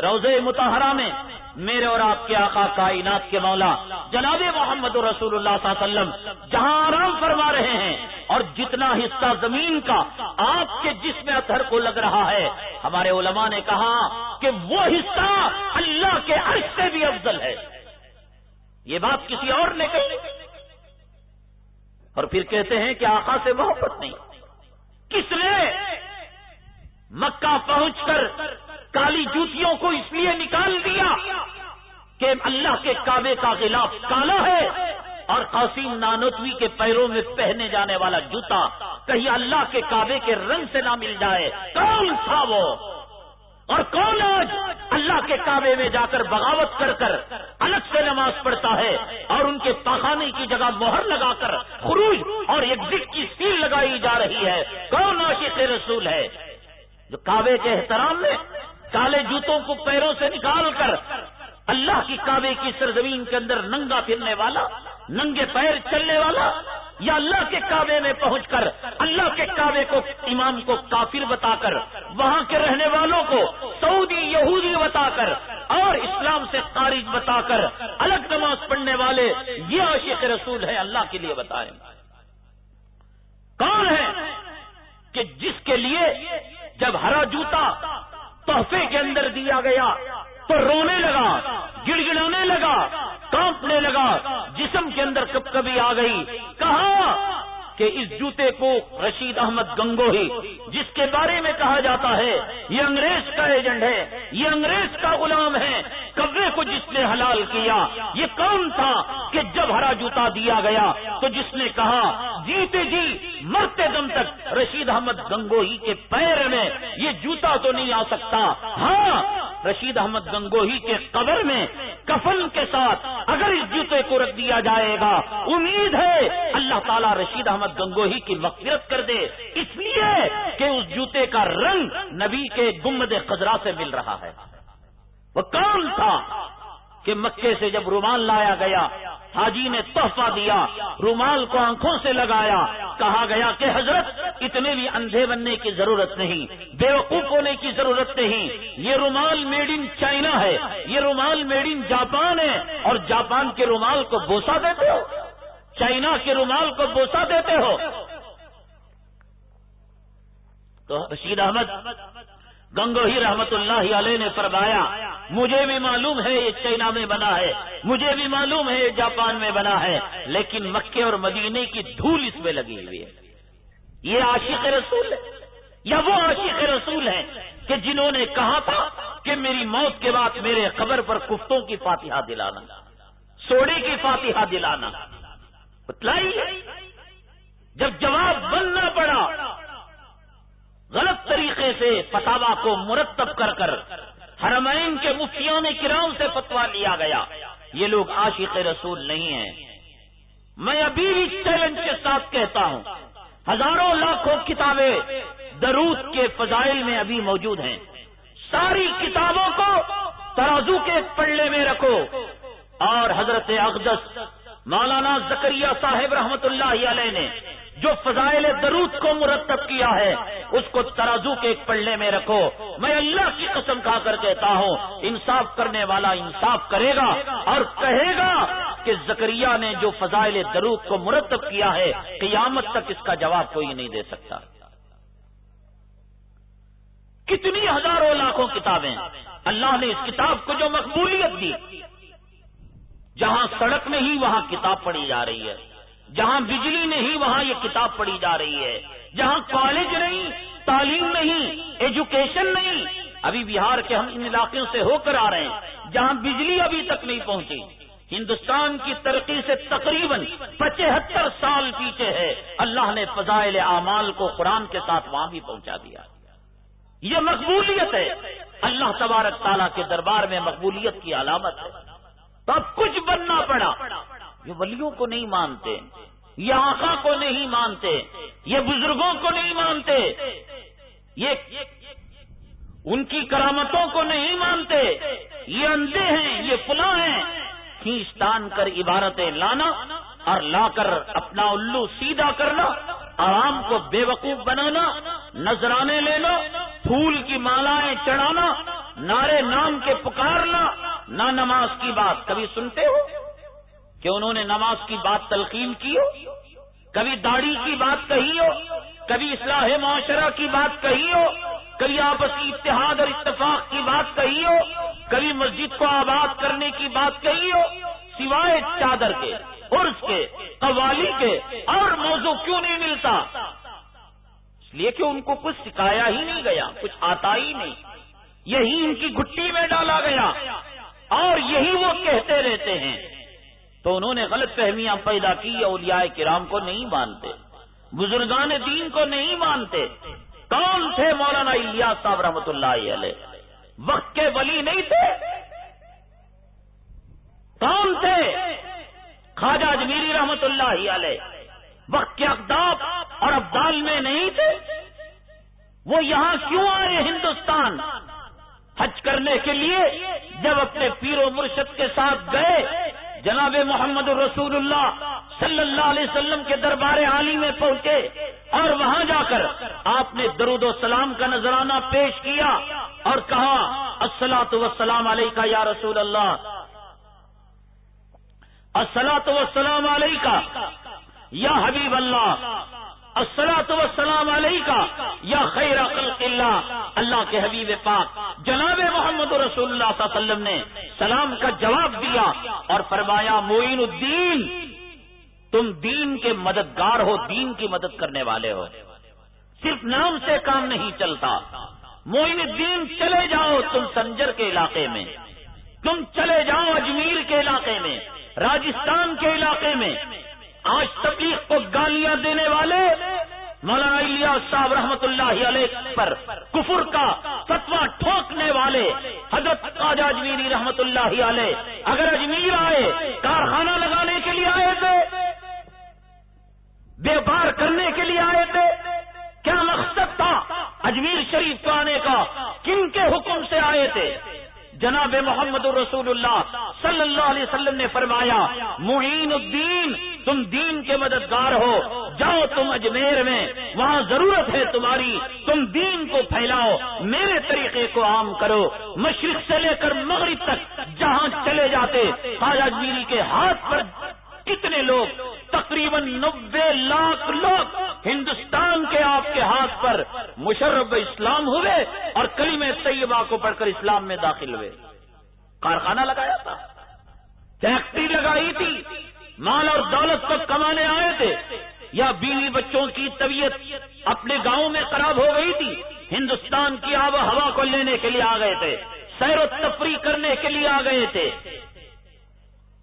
روز متحرہ میں میرے اور آپ کے آقا کائنات کے مولا جناب محمد رسول اللہ صلی اللہ علیہ وسلم جہاں آرام فرما رہے ہیں اور جتنا حصہ زمین کا آپ کے جسم اثر کو لگ رہا ہے، ہمارے علماء نے کہا کہ وہ حصہ اللہ کے عرش سے بھی افضل ہے۔ یہ بات کسی اور نے کہی۔ اور پھر کہتے ہیں کہ آقا سے محبت نہیں۔ کس نے مکہ پہنچ کر کالی جوتیوں کو اس لیے نکال دیا کہ اللہ کے کعبے کا خلاف کالا ہے اور قاسم نانوتوی کے پیروں میں پہنے جانے والا جوتا کہیں اللہ کے کعبے کے رنگ سے نہ مل جائے۔ کون تھا وہ؟ اور کون آج اللہ کے کعبے میں جا کر بغاوت کر کر الگ سے نماز پڑھتا ہے اور ان کے پاخانے کی جگہ مہر لگا کر خروج اور ایگزٹ کی سیل لگائی جا رہی ہے۔ کون عاشق رسول ہے؟ جو کعبے کے احترام میں کالے جوتوں کو پیروں سے نکال کر اللہ کی کعبے کی سرزمین کے اندر ننگا پھرنے والا، ننگے پیر چلنے والا، یا اللہ کے کعبے میں پہنچ کر اللہ کے کعبے کو، امام کو کافر بتا کر، وہاں کے رہنے والوں کو سعودی، یہودی بتا کر، اور اسلام سے خارج بتا کر الگ نماز پڑھنے والے، یہ عاشق رسول ہے اللہ کے لیے بتائیں۔ کون ہے کہ جس کے لیے جب ہرا جوتا تحفے کے اندر دیا گیا تو رونے لگا گڑ گڑانے لگا، کانپنے لگا، جسم کے اندر کب کبھی آ گئی کہا کہ اس جوتے کو رشید احمد گنگو ہی جس کے بارے میں کہا جاتا ہے، یہ انگریز کا ایجنٹ ہے، یہ انگریز کا غلام ہے کبے کو جس نے حلال کیا، یہ کون تھا کہ جب ہرا جوتا دیا گیا تو جس نے کہا، جیتے جی مرتے دم تک رشید احمد گنگوہی کے پیر میں یہ جوتا تو نہیں آ سکتا۔ ہاں رشید احمد گنگوہی کے قبر میں کفن کے ساتھ اگر اس جوتے کو رکھ دیا جائے گا، امید ہے اللہ تعالیٰ رشید احمد گنگوہی کی مغفرت کر دے۔ اس لیے کہ اس جوتے کا رنگ نبی کے گمد خزرا سے مل رہا ہے۔ وہ کام تھا کہ مکے سے جب رومال لایا گیا، حاجی نے تحفہ دیا، رومال کو آنکھوں سے لگایا، کہا گیا کہ حضرت، اتنے بھی اندھے بننے کی ضرورت نہیں بیوقوف ہونے کی ضرورت نہیں، یہ رومال میڈ ان چائنا ہے، یہ رومال میڈ ان جاپان ہے، اور جاپان کے رومال کو بوسا دیتے ہو؟ چائنا کے رومال کو بوسا دیتے ہو؟ تو رشید احمد گنگوہی رحمت اللہ علیہ نے فرمایا، مجھے بھی معلوم ہے یہ چائنا میں بنا ہے، مجھے بھی معلوم ہے یہ جاپان میں بنا ہے، لیکن مکے اور مدینے کی دھول اس میں لگی ہوئی ہے۔ یہ عاشق رسول ہے، یا وہ عاشق رسول ہے کہ جنہوں نے کہا تھا کہ میری موت کے بعد میرے قبر پر کفتوں کی فاتحہ دلانا، سوڑے کی فاتحہ دلانا۔ بتلائی جب جواب بننا پڑا غلط طریقے سے فتوا کو مرتب کر کر حرمین کے مفتیوں نے کرام سے فتوا لیا گیا۔ یہ لوگ عاشق رسول نہیں ہیں۔ میں ابھی بھی چیلنج کے ساتھ کہتا ہوں، ہزاروں لاکھوں کتابیں درود کے فضائل میں ابھی موجود ہیں۔ ساری کتابوں کو ترازو کے پلڑے میں رکھو۔ اور حضرت اقدس مولانا زکریہ صاحب رحمت اللہ علیہ نے جو فضائل درود کو مرتب کیا ہے، اس کو ترازو کے ایک پلڑے میں رکھو۔ میں اللہ کی قسم کھا کر کہتا ہوں، انصاف کرنے والا انصاف کرے گا اور کہے گا کہ زکریہ نے جو فضائل درود کو مرتب کیا ہے، قیامت تک اس کا جواب کوئی نہیں دے سکتا۔ کتنی ہزاروں لاکھوں کتابیں اللہ نے اس کتاب کو جو مقبولیت دی، جہاں سڑک نہیں وہاں کتاب پڑھی جا رہی ہے۔ جہاں بجلی نہیں، وہاں یہ کتاب پڑھی جا رہی ہے۔ جہاں کالج نہیں، تعلیم نہیں، ایجوکیشن نہیں، ابھی بہار کے ہم ان علاقوں سے ہو کر آ رہے ہیں، جہاں بجلی ابھی تک نہیں پہنچی۔ ہندوستان کی ترقی سے تقریباً پچہتر سال پیچھے ہے۔ اللہ نے فضائل اعمال کو قرآن کے ساتھ وہاں بھی پہنچا دیا۔ یہ مقبولیت ہے۔ اللہ تبارک تعالیٰ کے دربار میں مقبولیت کی علامت ہے۔ تو اب کچھ بننا پڑا۔ یہ ولیوں کو نہیں مانتے یہ آقا کو نہیں مانتے یہ بزرگوں کو نہیں مانتے، یہ ان کی کرامتوں کو نہیں مانتے، یہ اندھے ہیں، یہ فلاں ہیں، کھینچ تان کر عبارتیں لانا اور لا کر اپنا الو سیدھا کرنا عوام کو بے وقوف بنانا، نذرانے لینا، پھول کی مالائیں چڑھانا، نعرے نام کے پکارنا، نہ نماز کی بات کبھی سنتے ہو؟ کہ انہوں نے نماز کی بات تلقین کی ہو؟ کبھی داڑھی کی بات کہی ہو؟ کبھی اصلاح معاشرہ کی بات کہی ہو؟ کبھی آپسی اتحاد اور اتفاق کی بات کہی ہو؟ کبھی مسجد کو آباد کرنے کی بات کہی ہو؟ سوائے چادر کے عرس کے، قوالی کے، اور موضوع کیوں نہیں ملتا؟ اس لیے کہ ان کو کچھ سکھایا ہی نہیں گیا، کچھ آتا ہی نہیں۔ یہی ان کی گٹی میں ڈالا گیا۔ اور یہی وہ کہتے رہتے ہیں۔ تو انہوں نے غلط فہمیاں پیدا کی، اولیاء کرام کو نہیں مانتے، بزرگان دین کو نہیں مانتے۔ کون تھے مولانا الیاس صاحب رحمۃ اللہ علیہ؟ وقت کے ولی نہیں تھے؟ کون تھے؟ خواجہ اجمیری رحمت اللہ علیہ۔ وقت کے اقداب اور ابدال میں نہیں تھے؟ وہ یہاں کیوں آئے ہندوستان؟ حج کرنے کے لیے جب اپنے پیر و مرشد کے ساتھ گئے جناب محمد رسول اللہ صلی اللہ علیہ وسلم کے دربار عالی میں پہنچے اور وہاں جا کر آپ نے درود و سلام کا نذرانہ پیش کیا اور کہا السلاۃ وسلام علیہ کا یا رسول اللہ۔ السلاۃ وسلام علیہ کا یا حبیب اللہ۔ السلاۃ وسلام علیہ کا یا خیر خلق اللہ اللہ کے حبیب پاک۔ جناب محمد رسول اللہ صلی اللہ علیہ وسلم نے سلام کا جواب دیا اور فرمایا، معین الدین، تم دین کے مددگار ہو، دین کی مدد کرنے والے ہو۔ صرف نام سے کام نہیں چلتا۔ معین الدین، چلے جاؤ تم سنجر کے علاقے میں۔ تم چلے جاؤ اجمیر کے علاقے میں راجستھان کے علاقے میں۔ آج تبلیغ کو گالیاں دینے والے مولانا صاحب رحمت اللہ علیہ پر کفر کا فتوا ٹھوکنے والے حضرت خواجہ اجمیری رحمت اللہ علیہ۔ اگر اجمیر آئے، کارخانہ لگانے کے لیے آئے تھے بیپار کرنے کے لیے آئے تھے، کیا مقصد تھا اجمیر شریف کو آنے کا؟ کن کے حکم سے آئے تھے؟ جناب محمد رسول اللہ صلی اللہ علیہ وسلم نے فرمایا، معین الدین تم دین کے مددگار ہو، جاؤ تم اجمیر میں، وہاں ضرورت ہے تمہاری، تم دین کو پھیلاؤ، میرے طریقے کو عام کرو۔ مشرق سے لے کر مغرب تک، جہاں چلے جاتے، خواجہ میری کے ہاتھ پر کتنے لوگ، تقریباً نبے لاکھ لوگ ہندوستان کے آپ کے ہاتھ پر مشرف اسلام ہوئے اور کلیم طیبہ کو پڑھ کر اسلام میں داخل ہوئے۔ کارخانہ لگایا تھا، فیکٹری لگائی تھی مال اور دولت کو کمانے آئے تھے یا بیوی بچوں کی طبیعت اپنے گاؤں میں خراب ہو گئی تھی؟ ہندوستان کی آب و ہوا کو لینے کے لیے آ گئے تھے، سیر و تفریح کرنے کے لیے آ گئے تھے۔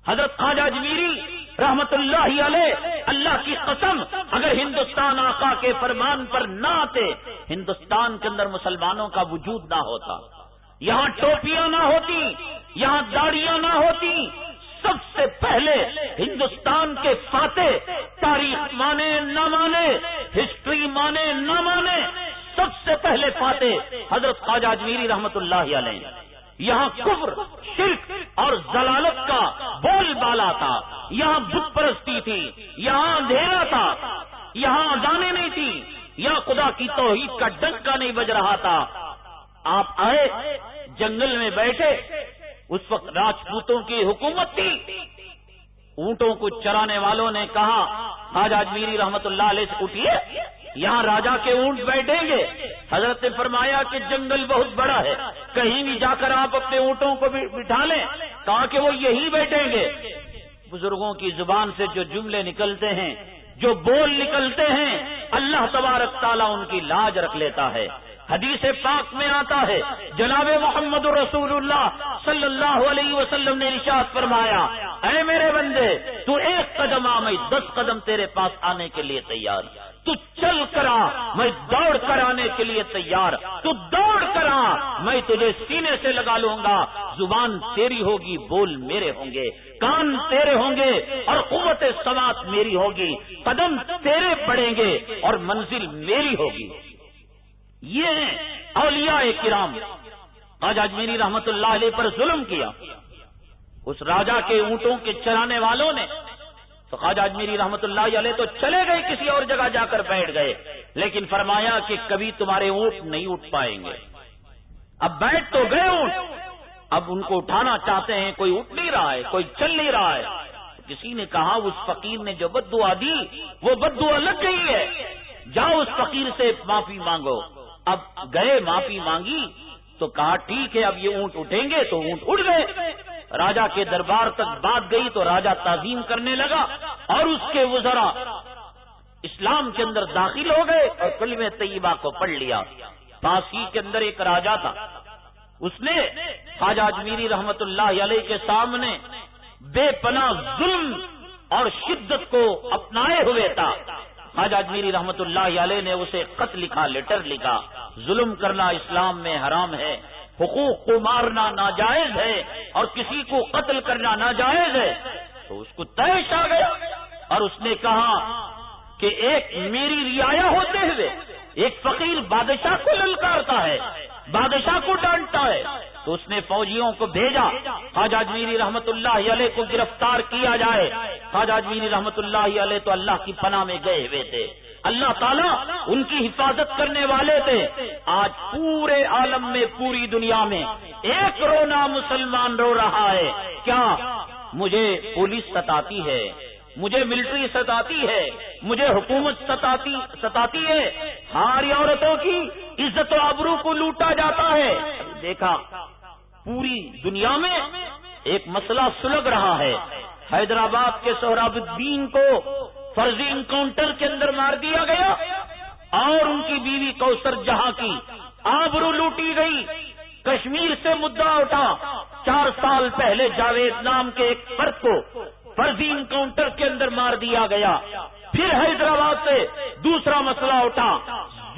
حضرت خواجہ اجمیری رحمت اللہ علیہ اللہ کی قسم، اگر ہندوستان آقا کے فرمان پر نہ آتے، ہندوستان کے اندر مسلمانوں کا وجود نہ ہوتا۔ یہاں ٹوپیاں نہ ہوتی، یہاں داڑیاں نہ ہوتی سب سے پہلے ہندوستان کے فاتح، تاریخ مانے نہ مانے، ہسٹری مانے نہ مانے، سب سے پہلے فاتح حضرت خواجہ اجمیری رحمت اللہ علیہ۔ یہاں کفر، شرک اور ضلالت کا بول بالا تھا۔ یہاں بت پرستی تھی، یہاں اندھیرا تھا۔ یہاں جانے نہیں تھی۔ یا خدا کی توحید کا ڈنکا نہیں بج رہا تھا۔ آپ آئے، جنگل میں بیٹھے اس وقت راجپوتوں کی حکومت تھی۔ اونٹوں کو چرانے والوں نے کہا، آج میری رحمت اللہ علیہ سے اٹھیے، یہاں راجا کے اونٹ بیٹھیں گے۔ حضرت نے فرمایا کہ جنگل بہت بڑا ہے، کہیں بھی جا کر آپ اپنے اونٹوں کو بٹھا لیں کہا کہ وہ یہی بیٹھیں گے۔ بزرگوں کی زبان سے جو جملے نکلتے ہیں، جو بول نکلتے ہیں، اللہ تبارک تعالیٰ ان کی لاج رکھ لیتا ہے۔ حدیث پاک میں آتا ہے، جناب محمد رسول اللہ صلی اللہ علیہ وسلم نے نشاد فرمایا، اے میرے بندے، تو ایک قدم آ، میں دس قدم تیرے پاس آنے کے لیے تیار۔ تو چل کرا میں دوڑ کر آنے کے لیے تیار۔ تو دوڑ کرا میں تجھے سینے سے لگا لوں گا۔ زبان تیری ہوگی، بول میرے ہوں گے۔ کان تیرے ہوں گے اور قوت سماعت میری ہوگی۔ قدم تیرے پڑیں گے اور منزل میری ہوگی۔ یہ ہیں اولیاء کرام۔ آج آج میری رحمت اللہ علیہ پر ظلم کیا۔ اس راجا کے اونٹوں کے چرانے والوں نے تو خواجہ آج میری رحمت اللہ علیہ تو چلے گئے، کسی اور جگہ جا کر بیٹھ گئے۔ لیکن فرمایا کہ کبھی تمہارے اونٹ نہیں اٹھ پائیں گے۔ اب بیٹھ تو گئے اونٹ۔ اب ان کو اٹھانا چاہتے ہیں، کوئی اٹھ نہیں رہا ہے، کوئی چل نہیں رہا ہے۔ کسی نے کہا، اس فقیر نے جو بد دعا دی، وہ بد دعا لگ گئی ہے۔ جاؤ اس فقیر سے معافی مانگو۔ اب گئے، معافی مانگی تو کہا، ٹھیک ہے، اب یہ اونٹ اٹھیں گے تو اونٹ اٹھ گئے. راجا کے دربار تک بات گئی تو راجا تعظیم کرنے لگا اور اس کے وزرا اسلام کے اندر داخل ہو گئے اور کلم طیبہ کو پڑھ لیا۔ پاس ہی کے اندر ایک راجا تھا۔ اس نے خواجہ اجمیری رحمت اللہ علیہ کے سامنے بے پناہ ظلم اور شدت کو اپنائے ہوئے تھا۔ خواجہ اجمیری رحمت اللہ علیہ نے اسے خط لکھا، لیٹر لکھا۔ ظلم کرنا اسلام میں حرام ہے، حقوق کو مارنا ناجائز ہے اور کسی کو قتل کرنا ناجائز ہے۔ تو اس کو تیش آ گیا اور اس نے کہا کہ ایک میری رعایا ہوتے ہوئے ایک فقیر بادشاہ کو للکارتا ہے۔ بادشاہ کو ڈانٹتا ہے۔ تو اس نے فوجیوں کو بھیجا۔ خواجہ میری رحمت اللہ علیہ کو گرفتار کیا جائے۔ خواجہ میری رحمت اللہ علیہ تو اللہ کی پناہ میں گئے ہوئے تھے۔ اللہ تعالیٰ ان کی حفاظت کرنے والے تھے۔ آج پورے عالم میں، پوری دنیا میں ایک رونا مسلمان رو رہا ہے۔ کیا مجھے پولیس ستاتی ہے؟ مجھے ملٹری ستاتی ہے، مجھے حکومت ستاتی ستاتی ہے۔ ہاری عورتوں کی عزت و ابرو کو لوٹا جاتا ہے۔ دیکھا، پوری دنیا میں ایک مسئلہ سلگ رہا ہے۔ حیدرآباد کے سہراب الدین کو فرضی انکاؤنٹر کے اندر مار دیا گیا اور ان کی بیوی کوثر جہاں کی آبرو لوٹی گئی۔ کشمیر سے مدعا اٹھا، چار سال پہلے جاوید نام کے ایک فرد کو فرضی انکاؤنٹر کے اندر مار دیا گیا۔ پھر حیدرآباد سے دوسرا مسئلہ اٹھا۔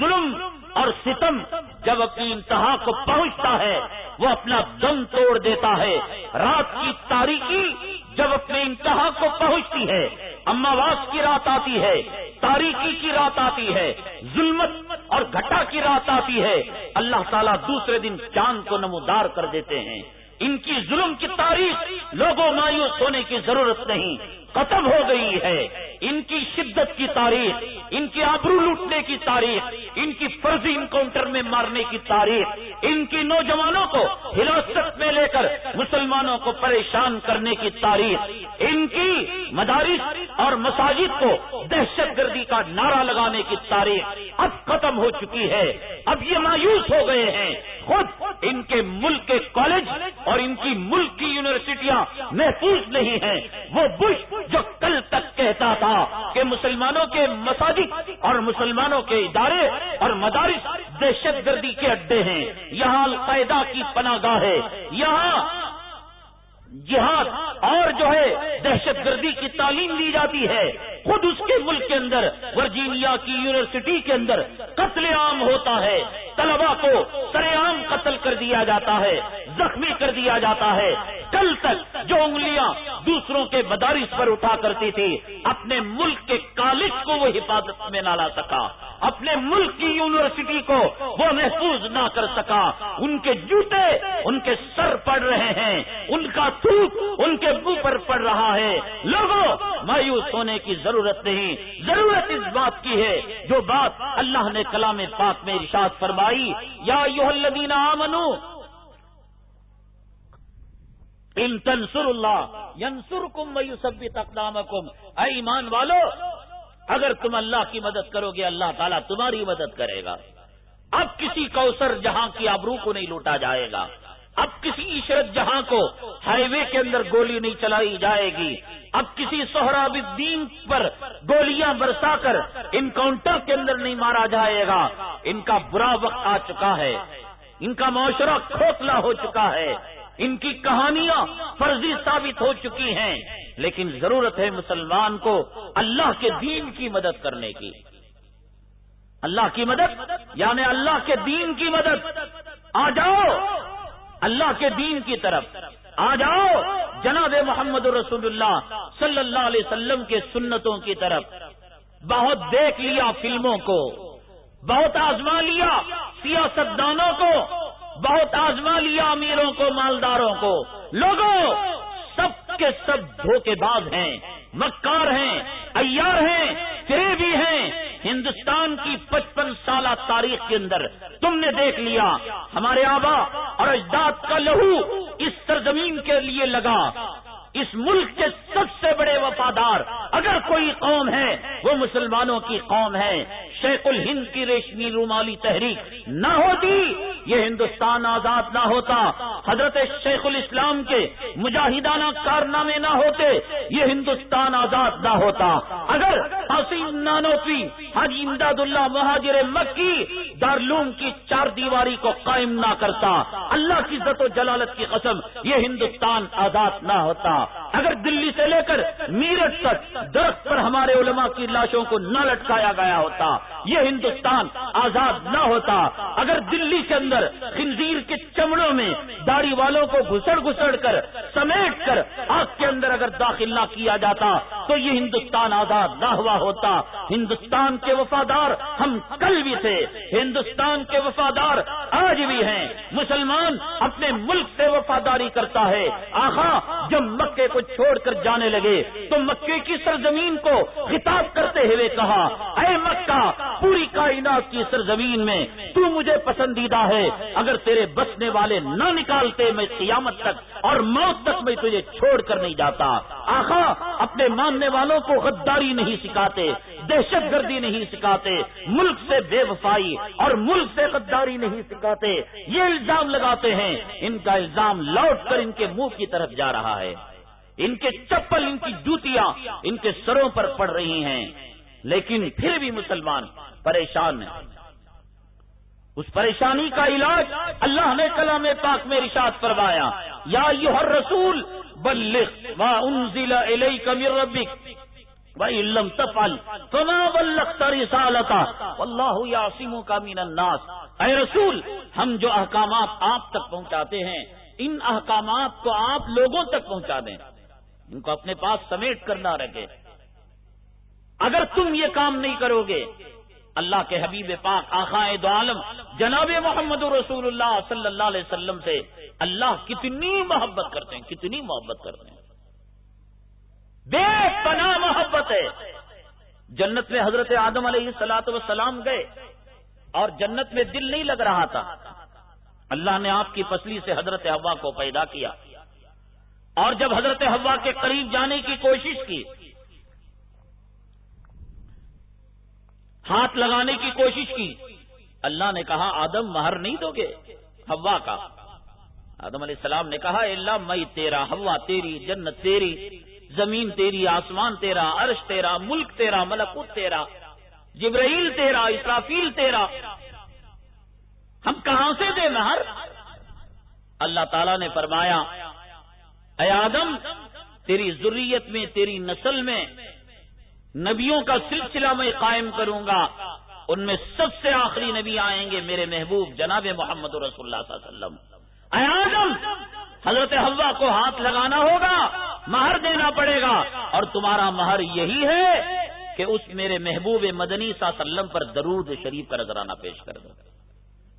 ظلم اور ستم جب اپنی انتہا کو پہنچتا ہے، وہ اپنا دم توڑ دیتا ہے۔ رات کی تاریخی جب اپنے انتہا کو پہنچتی ہے، اماواس کی رات آتی ہے، تاریخی کی رات آتی ہے، ظلمت اور گھٹا کی رات آتی ہے۔ اللہ تعالیٰ دوسرے دن چاند کو نمودار کر دیتے ہیں۔ ان کی ظلم کی تاریخ لوگوں مایوس ہونے کی ضرورت نہیں ختم ہو گئی ہے۔ ان کی شدت کی تاریخ، ان کی آبرو لوٹنے کی تاریخ، ان کی فرضی انکاؤنٹر میں مارنے کی تاریخ، ان کی نوجوانوں کو حراست میں لے کر مسلمانوں کو پریشان کرنے کی تاریخ، ان کی مدارس اور مساجد کو دہشت گردی کا نعرہ لگانے کی تاریخ اب ختم ہو چکی ہے۔ اب یہ مایوس ہو گئے ہیں۔ خود ان کے ملک کے کالج اور ان کی ملک کی یونیورسٹیاں محفوظ نہیں ہیں۔ وہ بش جو کل تک کہتا تھا کہ مسلمانوں کے مساجد اور مسلمانوں کے ادارے اور مدارس دہشت گردی کے اڈے ہیں۔ یہاں القاعدہ کی پناہ گاہ ہے۔ یہاں جہاد اور جو ہے دہشت گردی کی تعلیم دی جاتی ہے۔ خود اس کے ملک کے اندر، ورجینیا کی یونیورسٹی کے اندر قتل عام ہوتا ہے۔ طلبا کو سر عام قتل کر دیا جاتا ہے، زخمی کر دیا جاتا ہے۔ کل تک جو انگلیاں دوسروں کے مدارس پر اٹھا کرتی تھی، اپنے ملک کے کالج کو وہ حفاظت میں نہ لا سکا۔ اپنے ملک کی یونیورسٹی کو وہ محفوظ نہ کر سکا۔ ان کے جوتے ان کے سر پڑ رہے ہیں۔ ان کا تھوک ان کے منہ پر پڑ رہا ہے۔ لوگوں، مایوس ہونے کی ضرورت نہیں۔ ضرورت اس بات کی ہے۔ جو بات اللہ نے کلام پاک میں ارشاد فرمائی، یا یو الذین آمنو، ان تنسر اللہ ینسر کم میو تقدام کم اے ایمان والو اگر تم اللہ کی مدد کرو گے، اللہ تعالیٰ تمہاری مدد کرے گا۔ اب کسی کوثر جہاں کی آبرو کو نہیں لوٹا جائے گا۔ اب کسی عشرت جہاں کو ہائی وے کے اندر گولی نہیں چلائی جائے گی۔ اب کسی سہراب الدین پر گولیاں برسا کر انکاؤنٹر کے اندر نہیں مارا جائے گا۔ ان کا برا وقت آ چکا ہے۔ ان کا معاشرہ کھوکھلا ہو چکا ہے۔ ان کی کہانیاں فرضی ثابت ہو چکی ہیں، لیکن ضرورت ہے مسلمان کو اللہ کے دین کی مدد کرنے کی۔ اللہ کی مدد یعنی اللہ کے دین کی مدد۔ آ جاؤ، اللہ کے دین کی طرف۔ آ جاؤ، جناب محمد رسول اللہ صلی اللہ علیہ وسلم کے سنتوں کی طرف۔ بہت دیکھ لیا فلموں کو، بہت آزما لیا سیاست دانوں کو۔ بہت آزما لیا امیروں کو، مالداروں کو۔ لوگوں، سب کے سب دھوکے باز ہیں، مکار ہیں ایار ہیں فرے بھی ہیں۔ ہندوستان کی پچپن سالہ تاریخ کے اندر تم نے دیکھ لیا، ہمارے آبا اور اجداد کا لہو اس سرزمین کے لیے لگا۔ اس ملک کے سب سے بڑے وفادار اگر کوئی قوم ہے، وہ مسلمانوں کی قوم ہے۔ شیخ الہند کی ریشمی رومالی تحریک نہ ہوتی، یہ ہندوستان آزاد نہ ہوتا۔ حضرت شیخ الاسلام کے مجاہدانہ کارنامے نہ ہوتے، یہ ہندوستان آزاد نہ ہوتا۔ اگر حسین نانوفی حاجی امداد اللہ مہاجر مکی دارلوم کی چار دیواری کو قائم نہ کرتا۔ اللہ کی عزت و جلالت کی قسم، یہ ہندوستان آزاد نہ ہوتا۔ اگر دلی سے لے کر میرٹ تک درخت پر ہمارے علماء کی لاشوں کو نہ لٹکایا گیا ہوتا، یہ ہندوستان آزاد نہ ہوتا۔ اگر دلی کے اندر خنزیر کے چمڑوں میں داڑھی والوں کو گھسڑ گھسڑ کر، سمیٹ کر آگ کے اندر اگر داخل نہ کیا جاتا، تو یہ ہندوستان آزاد نہ ہوا ہوتا۔ ہندوستان کے وفادار ہم کل بھی تھے۔ ہندوستان کے وفادار آج بھی ہیں۔ مسلمان اپنے ملک سے وفاداری کرتا ہے۔ آخا، جب مکے کو چھوڑ کر جانے لگے۔ تو مکے کی سرزمین کو خطاب کرتے ہوئے کہا، اے مکہ، پوری کائنات کی سرزمین میں تو مجھے پسندیدہ ہے۔ اگر تیرے بسنے والے نہ نکالتے میں قیامت تک اور موت تک میں تجھے چھوڑ کر نہیں جاتا۔ آخا، اپنے ماننے والوں کو غداری نہیں سکھاتے، دہشت گردی نہیں سکھاتے، ملک سے بے وفائی اور ملک سے غداری نہیں سکھاتے۔ یہ الزام لگاتے ہیں۔ ان کا الزام لوٹ کر ان کے منہ کی طرف جا رہا ہے۔ ان کے چپل، ان کی جوتیاں ان کے سروں پر پڑ رہی ہیں۔ لیکن پھر بھی مسلمان پریشان ہیں۔ اس پریشانی کا علاج اللہ نے کلام پاک میں رشاد فرمایا، یا یو ہر رسول بلخ انزل الیک من ربک وَإِن تَفْعَلْ فَمَا بَلَّغْتَ رِسَالَتَهُ وَاللَّهُ يَعْصِمُكَ مِنَ النَّاسِ۔ اے رسول، ہم جو احکامات آپ تک پہنچاتے ہیں، ان احکامات کو آپ لوگوں تک پہنچا دیں۔ ان کو اپنے پاس سمیٹ کرنا رکھے۔ اگر تم یہ کام نہیں کرو گے، اللہ کے حبیب پاک آخائے دو عالم، جناب محمد رسول اللہ صلی اللہ علیہ وسلم سے اللہ کتنی محبت کرتے ہیں، کتنی محبت کرتے ہیں۔ بے پناہ محبت ہے۔ جنت میں حضرت آدم علیہ سلاۃ وسلام گئے اور جنت میں دل نہیں لگ رہا تھا۔ اللہ نے آپ کی پسلی سے حضرت ہوا کو پیدا کیا۔ اور جب حضرت ہوا کے قریب جانے کی کوشش کی، ہاتھ لگانے کی کوشش کی، اللہ نے کہا، آدم مہر نہیں دو گے ہوا کا۔ آدم علیہ السلام نے کہا اللہ میں تیرا ہوا تیری، جنت تیری، زمین تیری، آسمان تیرا، عرش تیرا، ملک تیرا، ملکوت تیرا، جبرائیل تیرا، اسرافیل تیرا۔ ہم کہاں سے دے مہر؟ اللہ تعالی نے فرمایا اے آدم، تیری ضروریت میں، تیری نسل میں نبیوں کا سلسلہ میں قائم کروں گا۔ ان میں سب سے آخری نبی آئیں گے میرے محبوب جناب محمد رسول اللہ صلی اللہ علیہ وسلم۔ اے آدم، حضرت ہوا کو ہاتھ لگانا ہوگا، مہر دینا پڑے گا۔ اور تمہارا مہر یہی ہے کہ اس میرے محبوب مدنی صلی اللہ علیہ وسلم پر درود شریف کا نظرانہ پیش کر دو۔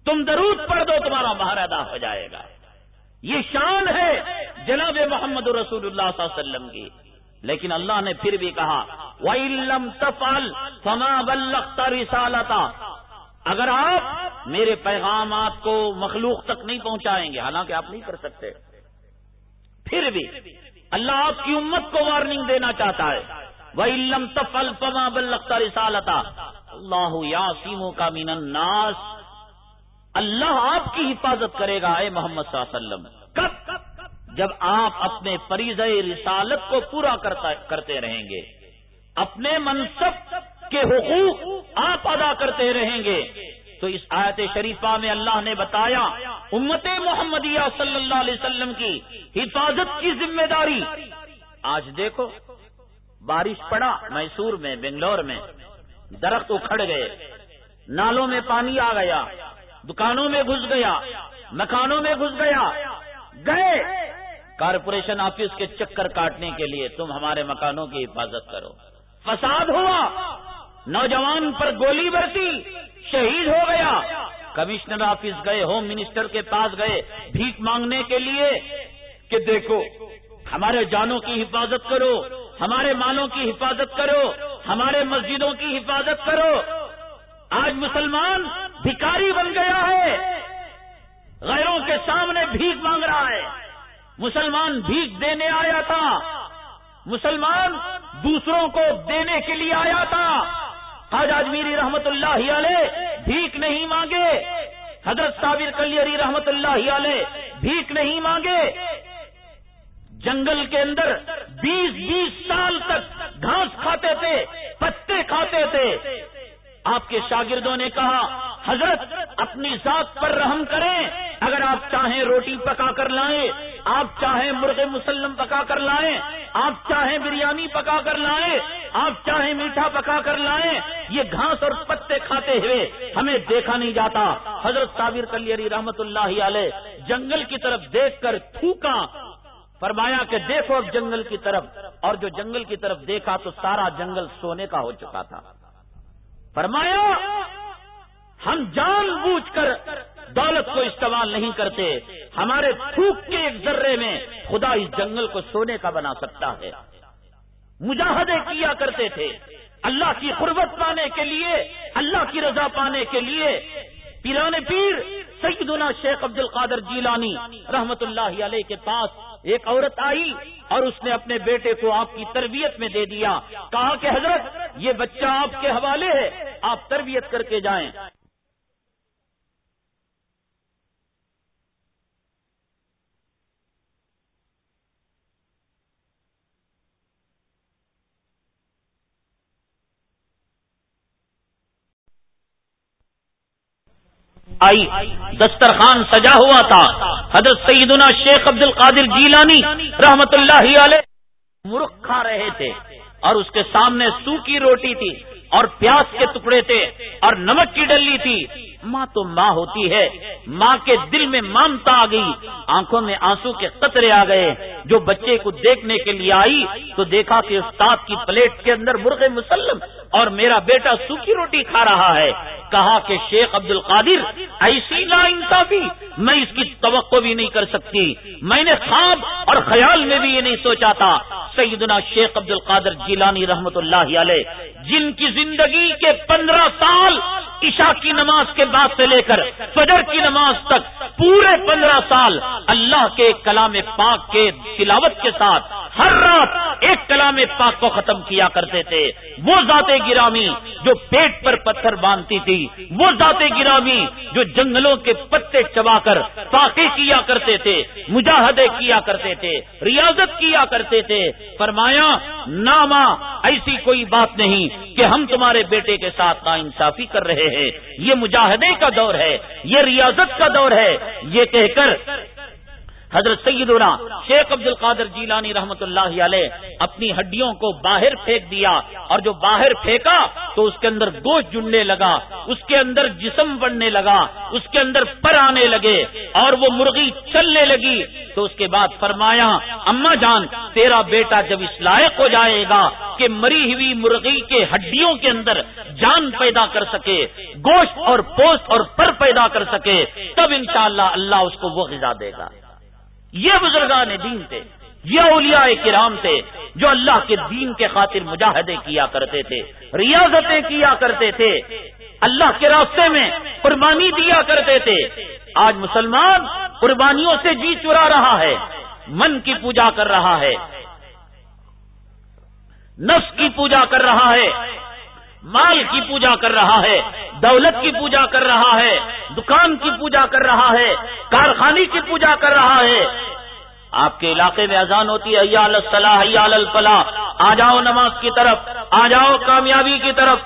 تم درود پڑھ دو، تمہارا مہار ادا ہو جائے گا۔ یہ شان ہے جناب محمد رسول اللہ صلی اللہ علیہ وسلم کی۔ لیکن اللہ نے پھر بھی کہا وَإِلَّمْ تَفْعَلْ فَمَا بَلَّغْتَ رِسَالَتَ اگر آپ میرے پیغامات کو مخلوق تک نہیں پہنچائیں گے، حالانکہ آپ نہیں کر سکتے۔ پھر بھی اللہ آپ کی امت کو وارننگ دینا چاہتا ہے۔ وہ علم تفل پما بلتا رسالتا اللہ یاسیموں کا مین الناس۔ اللہ آپ کی حفاظت کرے گا، اے محمد صلی اللہ علیہ وسلم۔ کب؟ جب آپ اپنے فریض رسالت کو پورا کرتے رہیں گے۔ اپنے منصب کے حقوق آپ ادا کرتے رہیں گے۔ تو اس آیت شریفہ میں اللہ نے بتایا، امت محمدیہ صلی اللہ علیہ وسلم کی حفاظت کی ذمہ داری۔ آج دیکھو، بارش پڑا میسور میں، بنگلور میں، درخت اکھڑ گئے، نالوں میں پانی آ گیا۔ دکانوں میں گھس گیا، مکانوں میں گھس گیا، گئے۔ کارپوریشن آفس کے چکر کاٹنے کے لیے تم ہمارے مکانوں کی حفاظت کرو۔ فساد ہوا، نوجوان پر گولی برتی شہید ہو گیا۔ کمشنر آفس گئے، ہوم منسٹر کے پاس گئے، بھیک مانگنے کے لیے کہ دیکھو، ہمارے جانوں کی حفاظت کرو، ہمارے مالوں کی حفاظت کرو، ہمارے مسجدوں کی حفاظت کرو۔ آج مسلمان بھکاری بن گیا ہے۔ غیروں کے سامنے بھیک مانگ رہا ہے۔ مسلمان بھیک دینے آیا تھا۔ مسلمان دوسروں کو دینے کے لیے آیا تھا۔ آج میری رحمت اللہ علیہ بھیک نہیں مانگے۔ حضرت صابر کلیری رحمت اللہ علیہ بھیک نہیں مانگے۔ جنگل کے اندر بیس بیس سال تک گھاس کھاتے تھے، پتے کھاتے تھے۔ آپ کے شاگردوں نے کہا، حضرت، اپنی ذات پر رحم کریں۔ اگر آپ چاہیں روٹی پکا کر لائیں، آپ چاہیں مرغ مسلم پکا کر لائیں، آپ چاہیں بریانی پکا کر لائیں، آپ چاہیں میٹھا پکا کر لائیں، یہ گھاس اور پتے کھاتے ہوئے ہمیں دیکھا نہیں جاتا۔ حضرت صابر کلیری رحمت اللہ علیہ جنگل کی طرف دیکھ کر تھوکا۔ فرمایا کہ دیکھو اب جنگل کی طرف، اور جو جنگل کی طرف دیکھا تو سارا جنگل سونے کا ہو چکا تھا۔ فرمایا، ہم جان بوجھ کر دولت کو استعمال نہیں کرتے، ہمارے تھوک کے ایک ذرے میں خدا اس جنگل کو سونے کا بنا سکتا ہے۔ مجاہدے کیا کرتے تھے، اللہ کی قربت پانے کے لیے، اللہ کی رضا پانے کے لیے۔ پیران پیر سیدنا شیخ عبد القادر جیلانی رحمت اللہ علیہ کے پاس ایک عورت آئی اور اس نے اپنے بیٹے کو آپ کی تربیت میں دے دیا۔ کہا کہ حضرت، یہ بچہ آپ کے حوالے ہے۔ آپ تربیت کر کے جائیں۔ آئی، دسترخوان سجا ہوا تھا۔ حضرت سیدنا شیخ عبد القادر جیلانی رحمت اللہ علیہ مرخ کھا رہے تھے اور اس کے سامنے سوکھی روٹی تھی۔ اور پیاز کے ٹکڑے تھے اور نمک کی ڈلی تھی۔ ماں تو ماں ہوتی ہے۔ ماں کے دل میں مامتا آ گئی۔ آنکھوں میں آنسو کے قطرے آ گئے۔ جو بچے کو دیکھنے کے لیے آئی تو دیکھا کہ استاد کی پلیٹ کے اندر مرغ مسلم اور میرا بیٹا سوکھی روٹی کھا رہا ہے۔ کہا کہ شیخ عبد القادر، ایسی نا انصافی میں اس کی توقع بھی نہیں کر سکتی۔ میں نے خواب اور خیال میں بھی یہ نہیں سوچا تھا۔ سیدنا شیخ عبد القادر جیلانی رحمت اللہ علیہ، جن کی زندگی کے پندرہ سال عشاء کی نماز کے بعد سے لے کر فجر کی نماز تک پورے پندرہ سال اللہ کے کلام پاک کے تلاوت کے ساتھ ہر رات ایک کلام پاک کو ختم کیا کرتے تھے۔ وہ ذات گرامی جو پیٹ پر پتھر باندھتی تھی، وہ ذات گرامی جو جنگلوں کے پتے چبا کر پاکے کیا کرتے تھے، مجاہدے کیا کرتے تھے، ریاضت کیا کرتے تھے۔ فرمایا ناما ایسی کوئی بات نہیں کہ ہم تمہارے بیٹے کے ساتھ نا انصافی کر رہے ہیں۔ یہ مجاہدے کا دور ہے، یہ ریاضت کا دور ہے۔ یہ کہہ کر حضرت سیدنا شیخ عبد القادر جیلانی رحمت اللہ علیہ اپنی ہڈیوں کو باہر پھینک دیا اور جو باہر پھینکا تو اس کے اندر گوشت جڑنے لگا، اس کے اندر جسم بڑھنے لگا، اس کے اندر پر آنے لگے اور وہ مرغی چلنے لگی۔ تو اس کے بعد فرمایا اما جان، تیرا بیٹا جب اس لائق ہو جائے گا کہ مری ہوئی مرغی کے ہڈیوں کے اندر جان پیدا کر سکے، گوشت اور پوست اور پر پیدا کر سکے، تب انشاءاللہ اللہ اس کو وہ غذا دے گا۔ یہ بزرگان دین تھے، یہ اولیاء کرام تھے جو اللہ کے دین کے خاطر مجاہدے کیا کرتے تھے، ریاضتیں کیا کرتے تھے، اللہ کے راستے میں قربانی دیا کرتے تھے۔ آج مسلمان قربانیوں سے جی چرا رہا ہے، من کی پوجا کر رہا ہے، نفس کی پوجا کر رہا ہے۔ مال کی پوجا کر رہا ہے، دولت کی پوجا کر رہا ہے، دکان کی پوجا کر رہا ہے، کارخانے کی پوجا کر رہا ہے۔ آپ کے علاقے میں اذان ہوتی ہے حیال الصلاح حیال الفلاح آ جاؤ نماز کی طرف، آ جاؤ کامیابی کی طرف۔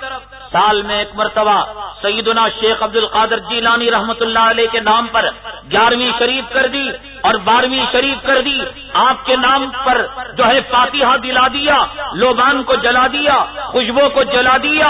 سال میں ایک مرتبہ سیدنا شیخ عبد القادر جی لانی رحمت اللہ علیہ کے نام پر گیارہویں شریف کر دی اور بارہویں شریف کر دی۔ آپ کے نام پر جو ہے فاتحہ دلا دیا، لوبان کو جلا دیا، خوشبو کو جلا دیا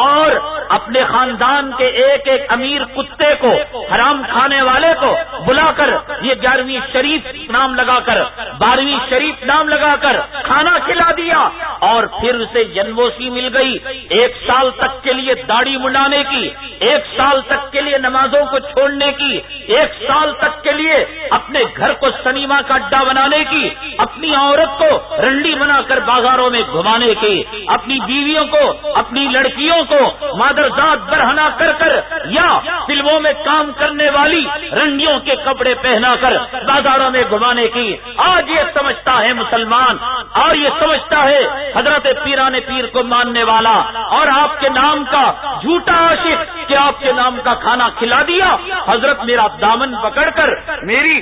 اور اپنے خاندان کے ایک ایک امیر کتے کو، حرام کھانے والے کو بلا کر یہ گیارہویں شریف نام لگا کر، بارہویں شریف نام لگا کر کھانا کھلا دیا اور پھر اسے جنموسی مل گئی۔ ایک سال تک کے لیے داڑھی منڈانے کی، ایک سال تک کے لیے نمازوں کو چھوڑنے کی، ایک سال تک کے لیے اپنے گھر کو سنیما کا اڈا بنانے کی، اپنی عورت کو رنڈی بنا کر بازاروں میں گھمانے کی، اپنی بیویوں کو، اپنی لڑکیوں کو مادرزاد برہنا کر کر یا فلموں میں کام کرنے والی رنڈیوں کے کپڑے پہنا کر بازاروں میں گھمانے کی۔ آج یہ سمجھتا ہے مسلمان اور یہ سمجھتا ہے حضرت پیران پیر کو ماننے والا اور آپ کے نام نام کا جھوٹا عاشق کہ آپ کے نام کا کھانا کھلا دیا؟ حضرت میرا دامن پکڑ کر میری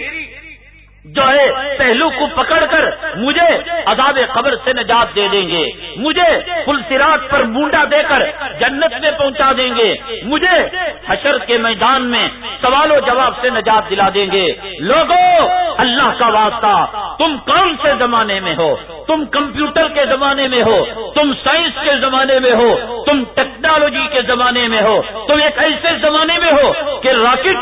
جو ہے پہلو کو پکڑ کر مجھے عذاب قبر سے نجات دے دیں گے۔ مجھے پل سراج پر مونڈا دے کر جنت میں پہنچا دیں گے۔ مجھے حشر کے میدان میں سوال و جواب سے نجات دلا دیں گے۔ لوگوں اللہ کا واسطہ، تم کون سے زمانے میں ہو؟ تم کمپیوٹر کے زمانے میں ہو؟ تم سائنس کے زمانے میں ہو؟ تم ٹیکنالوجی کے زمانے میں ہو؟ تم ایک ایسے زمانے میں ہو کہ راکٹ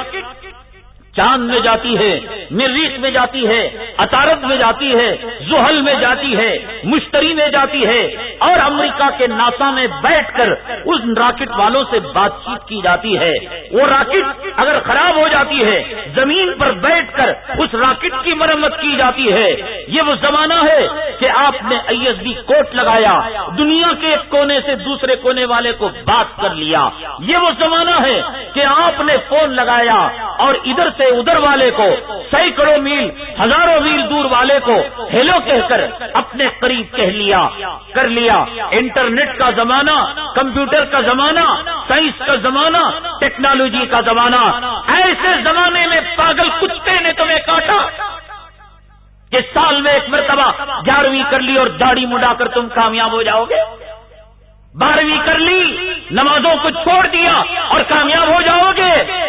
چاند میں جاتی ہے، مریخ میں جاتی ہے اطارت میں جاتی ہے، زحل میں جاتی ہے، مشتری میں جاتی ہے، اور امریکہ کے ناسا میں بیٹھ کر اس راکٹ والوں سے بات چیت کی جاتی ہے۔ وہ راکٹ اگر خراب ہو جاتی ہے، زمین پر بیٹھ کر اس راکٹ کی مرمت کی جاتی ہے۔ یہ وہ زمانہ ہے کہ آپ نے آئی ایس بی کوٹ لگایا، دنیا کے ایک کونے سے دوسرے کونے والے کو بات کر لیا۔ یہ وہ زمانہ ہے کہ آپ نے فون لگایا اور ادھر سے ادھر والے کو، سینکڑوں میل، ہزاروں میل دور والے کو ہیلو کہہ کر اپنے قریب کہہ لیا، کر لیا۔ انٹرنیٹ کا زمانہ، کمپیوٹر کا زمانہ، سائنس کا زمانہ، ٹیکنالوجی کا زمانہ۔ ایسے زمانے میں پاگل کچتے نے تمہیں کاٹا کہ سال میں ایک مرتبہ گیارہویں کر لی اور داڑھی مڈا کر تم کامیاب ہو جاؤ گے۔ بارہویں کر لی، نمازوں کو چھوڑ دیا اور کامیاب ہو جاؤ گے۔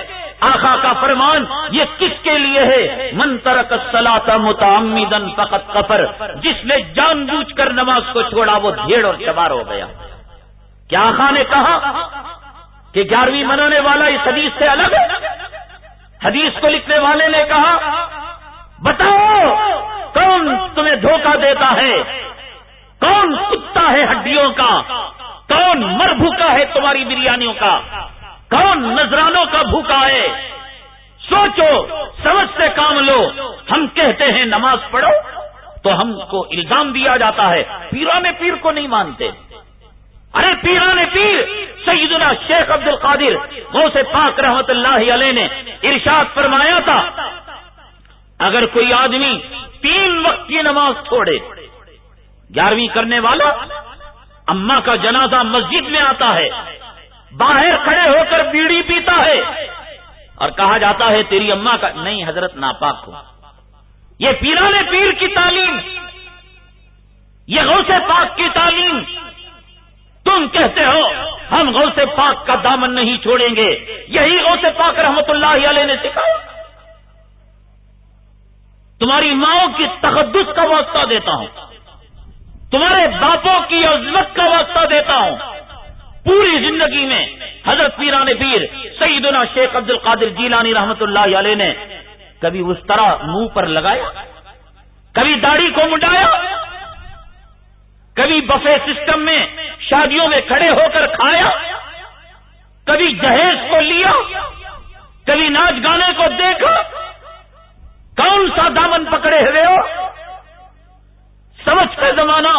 آخا کا فرمان، یہ کس کے لیے ہے؟ من ترک سلاتا متعمدن فقط کفر۔ جس نے جان بوجھ کر نماز کو چھوڑا، وہ بھیڑ اور چبار ہو گیا۔ کیا آخا نے کہا کہ گیارہویں منانے والا اس حدیث سے الگ ہے؟ حدیث کو لکھنے والے نے کہا، بتاؤ، کون تمہیں دھوکہ دیتا ہے؟ کون کتا ہے ہڈیوں کا؟ کون مر بھوکا ہے تمہاری بریانیوں کا؟ کون نذرانوں کا بھوکا ہے؟ سوچو سمجھ سے کام لو۔ ہم کہتے ہیں نماز پڑھو تو ہم کو الزام دیا جاتا ہے۔ پیران پیر کو نہیں مانتے۔ ارے پیران پیر، سیدنا شیخ عبد القادر وہ سے پاک رحمت اللہ علیہ نے ارشاد فرمایا تھا، اگر کوئی آدمی تین وقت کی نماز چھوڑے، گیارہویں کرنے والا اما کا جنازہ مسجد میں آتا ہے باہر کھڑے ہو کر بیڑی پیتا ہے۔ اور کہا جاتا ہے، تیری اما کا نہیں، حضرت ناپاک ہو۔ یہ پیران پیر کی تعلیم، یہ غوث پاک کی تعلیم۔ تم کہتے ہو، ہم غوث پاک کا دامن نہیں چھوڑیں گے۔ یہی غوث پاک رحمت اللہ علیہ نے سکھایا۔ تمہاری ماؤں کی تقدس کا واسطہ دیتا ہوں۔ تمہارے باپوں کی عظمت کا واسطہ دیتا ہوں۔ پوری زندگی میں حضرت پیران پیر سیدنا شیخ عبد القادر جیلانی رحمت اللہ علیہ نے کبھی اس طرح منہ پر لگایا؟ کبھی داڑھی کو مڈایا کبھی بفے سسٹم میں شادیوں میں کھڑے ہو کر کھایا؟ کبھی جہیز کو لیا؟ کبھی ناچ گانے کو دیکھا؟ کون سا دامن پکڑے ہوئے ہو؟ سمجھ کا زمانہ،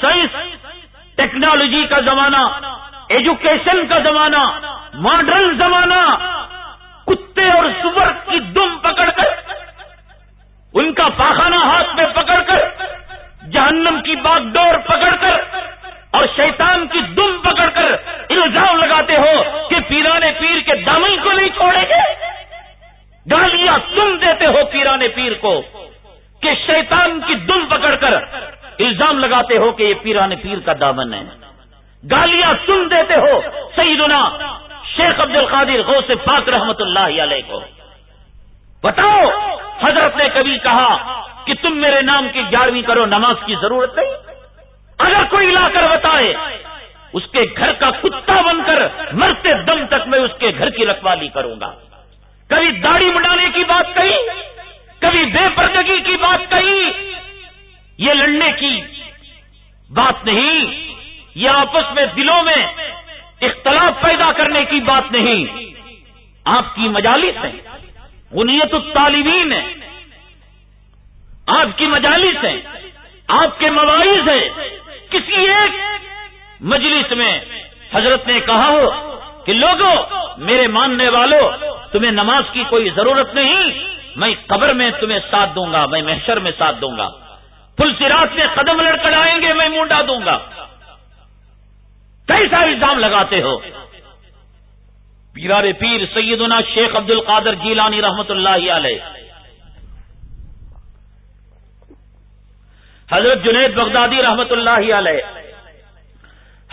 سائنس، ٹیکنالوجی کا زمانہ ایجوکیشن کا زمانہ ماڈرن زمانہ، کتے اور سور کی دم پکڑ کر، ان کا پاخانہ ہاتھ میں پکڑ کر، جہنم کی باغ ڈور پکڑ کر، اور شیطان کی دم پکڑ کر الزام لگاتے ہو کہ پیرانے پیر کے دامن کو نہیں چھوڑیں گے۔ گالیاں تم دیتے ہو پیرانے پیر کو کہ شیطان کی دم پکڑ کر الزام لگاتے ہو کہ یہ پیرانے پیر کا دامن ہے۔ گالیاں تم دیتے ہو سیدنا شیخ عبد القادر غو سے پاک رحمت اللہ علیہ کو۔ بتاؤ، حضرت نے کبھی کہا کہ تم میرے نام کی گیارہویں کرو نماز کی ضرورت نہیں؟ اگر کوئی لا کر بتائے، اس کے گھر کا کتا بن کر مرتے دم تک میں اس کے گھر کی رکھوالی کروں گا۔ کبھی داڑھی مڈانے کی بات کہی؟ کبھی بے پردگی کی بات کہی؟ یہ لڑنے کی بات نہیں۔ یہ آپس میں دلوں میں اختلاف پیدا کرنے کی بات نہیں۔ آپ کی مجالس ہے انیت الطالبین ہے آپ کی مجالس ہے آپ کے مواعث ہے کسی ایک مجلس میں حضرت نے کہا ہو کہ لوگوں، میرے ماننے والوں، تمہیں نماز کی کوئی ضرورت نہیں۔ میں قبر میں تمہیں ساتھ دوں گا، میں محشر میں ساتھ دوں گا۔ پل سراج سے قدم لڑکڑائیں گے، میں مونڈا دوں گا۔ کئی الزام لگاتے ہو۔ پیرار پیر سیدنا شیخ عبد القادر جیلانی رحمت اللہ علیہ۔ حضرت جنید بغدادی رحمت اللہ علیہ۔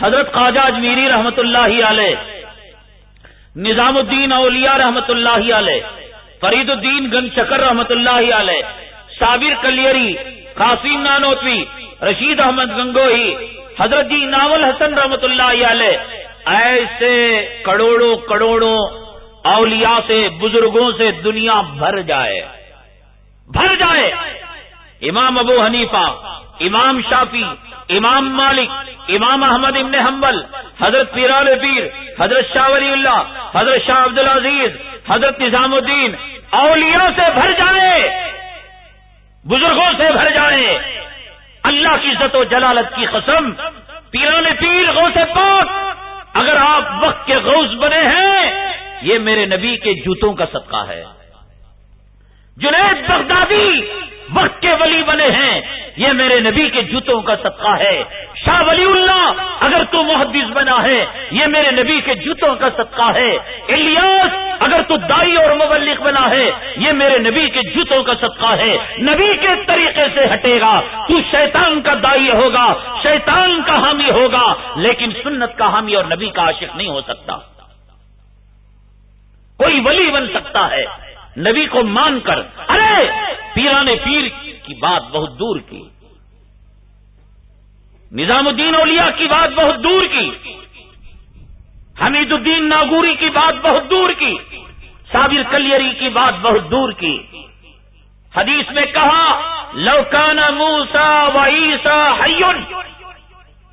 حضرت خواجہ اجمیری رحمت اللہ علیہ۔ نظام الدین اولیاء رحمت اللہ علیہ۔ فرید الدین گن چکر رحمت اللہ علیہ۔ صابر کلیری، قاسم نانوتوی، رشید احمد گنگوہی۔ حضرت جی ناول حسن رحمت اللہ علیہ ایسے کروڑوں کروڑوں اولیاء سے، بزرگوں سے دنیا بھر جائے۔ بھر جائے۔ امام ابو حنیفہ، امام شافی امام مالک، امام احمد ابن حنبل، حضرت پیرال پیر، حضرت شاہ ولی اللہ، حضرت شاہ عبد العزیز، حضرت نظام الدین، اولیاء سے بھر جائے۔ بزرگوں سے بھر جائے۔ اللہ کی عزت و جلالت کی قسم، پیران پیر غوث پاک، اگر آپ وقت کے غوث بنے ہیں، یہ میرے نبی کے جوتوں کا صدقہ ہے۔ جنید بغدادی وقت کے ولی بنے ہیں۔ یہ میرے نبی کے جوتوں کا صدقہ ہے۔ شاہ ولی اللہ، اگر تو محدث بنا ہے، یہ میرے نبی کے جوتوں کا صدقہ ہے۔ الیاس، اگر تو دائی اور مبلک بنا ہے، یہ میرے نبی کے جوتوں کا صدقہ ہے۔ نبی کے طریقے سے ہٹے گا۔ تو شیطان کا دائی ہوگا، شیطان کا حامی ہوگا۔ لیکن سنت کا حامی اور نبی کا عاشق نہیں ہو سکتا۔ کوئی ولی بن سکتا ہے۔ نبی کو مان کر، ارے، پیران پیر کی بات بہت دور کی۔ نظام الدین اولیاء کی بات بہت دور کی۔ حمید الدین ناگوری کی بات بہت دور کی۔ صابر کلیری کی بات بہت دور کی۔ حدیث میں کہا لوکانا موسا وعیسا حیون۔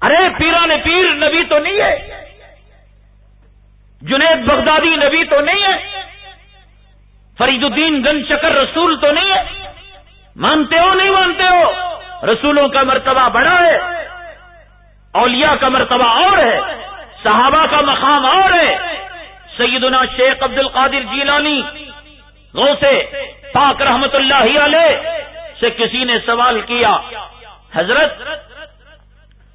ارے، پیران پیر نبی تو نہیں ہے۔ جنید بغدادی نبی تو نہیں ہے۔ فرید الدین گن چکر رسول تو نہیں ہے۔ مانتے ہو نہیں مانتے ہو؟ رسولوں کا مرتبہ بڑا ہے۔ اولیاء کا مرتبہ اور ہے۔ صحابہ کا مقام اور ہے۔ سیدنا شیخ عبد القادر جیلانی غو سے پاک رحمت اللہ علیہ، سے کسی نے سوال کیا، حضرت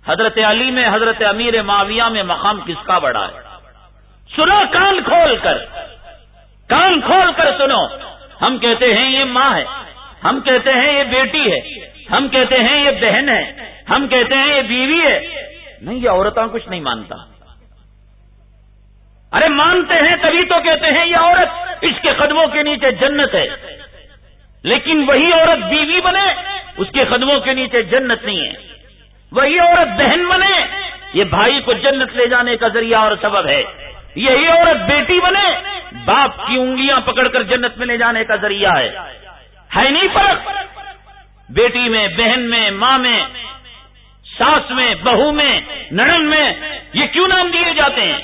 حضرت علی میں، حضرت امیر معاویہ میں مقام کس کا بڑا ہے؟ سنو کان کھول کر۔ کان کھول کر سنو۔ ہم کہتے ہیں یہ ماں ہے، ہم کہتے ہیں یہ بیٹی ہے، ہم کہتے ہیں یہ بہن ہے، ہم کہتے ہیں یہ بیوی ہے۔ نہیں، یہ عورتوں کچھ نہیں مانتا۔ ارے، مانتے ہیں تبھی تو کہتے ہیں یہ عورت اس کے قدموں کے نیچے جنت ہے۔ لیکن وہی عورت بیوی بنے، اس کے قدموں کے نیچے جنت نہیں ہے۔ وہی عورت بہن بنے، یہ بھائی کو جنت لے جانے کا ذریعہ اور سبب ہے۔ یہی عورت بیٹی بنے، باپ کی انگلیاں پکڑ کر جنت میں لے جانے کا ذریعہ ہے۔ ہے نہیں فرق؟ بیٹی میں، بہن میں، ماں میں، ساس میں، بہو میں نڑن میں، یہ کیوں نام دیے جاتے ہیں؟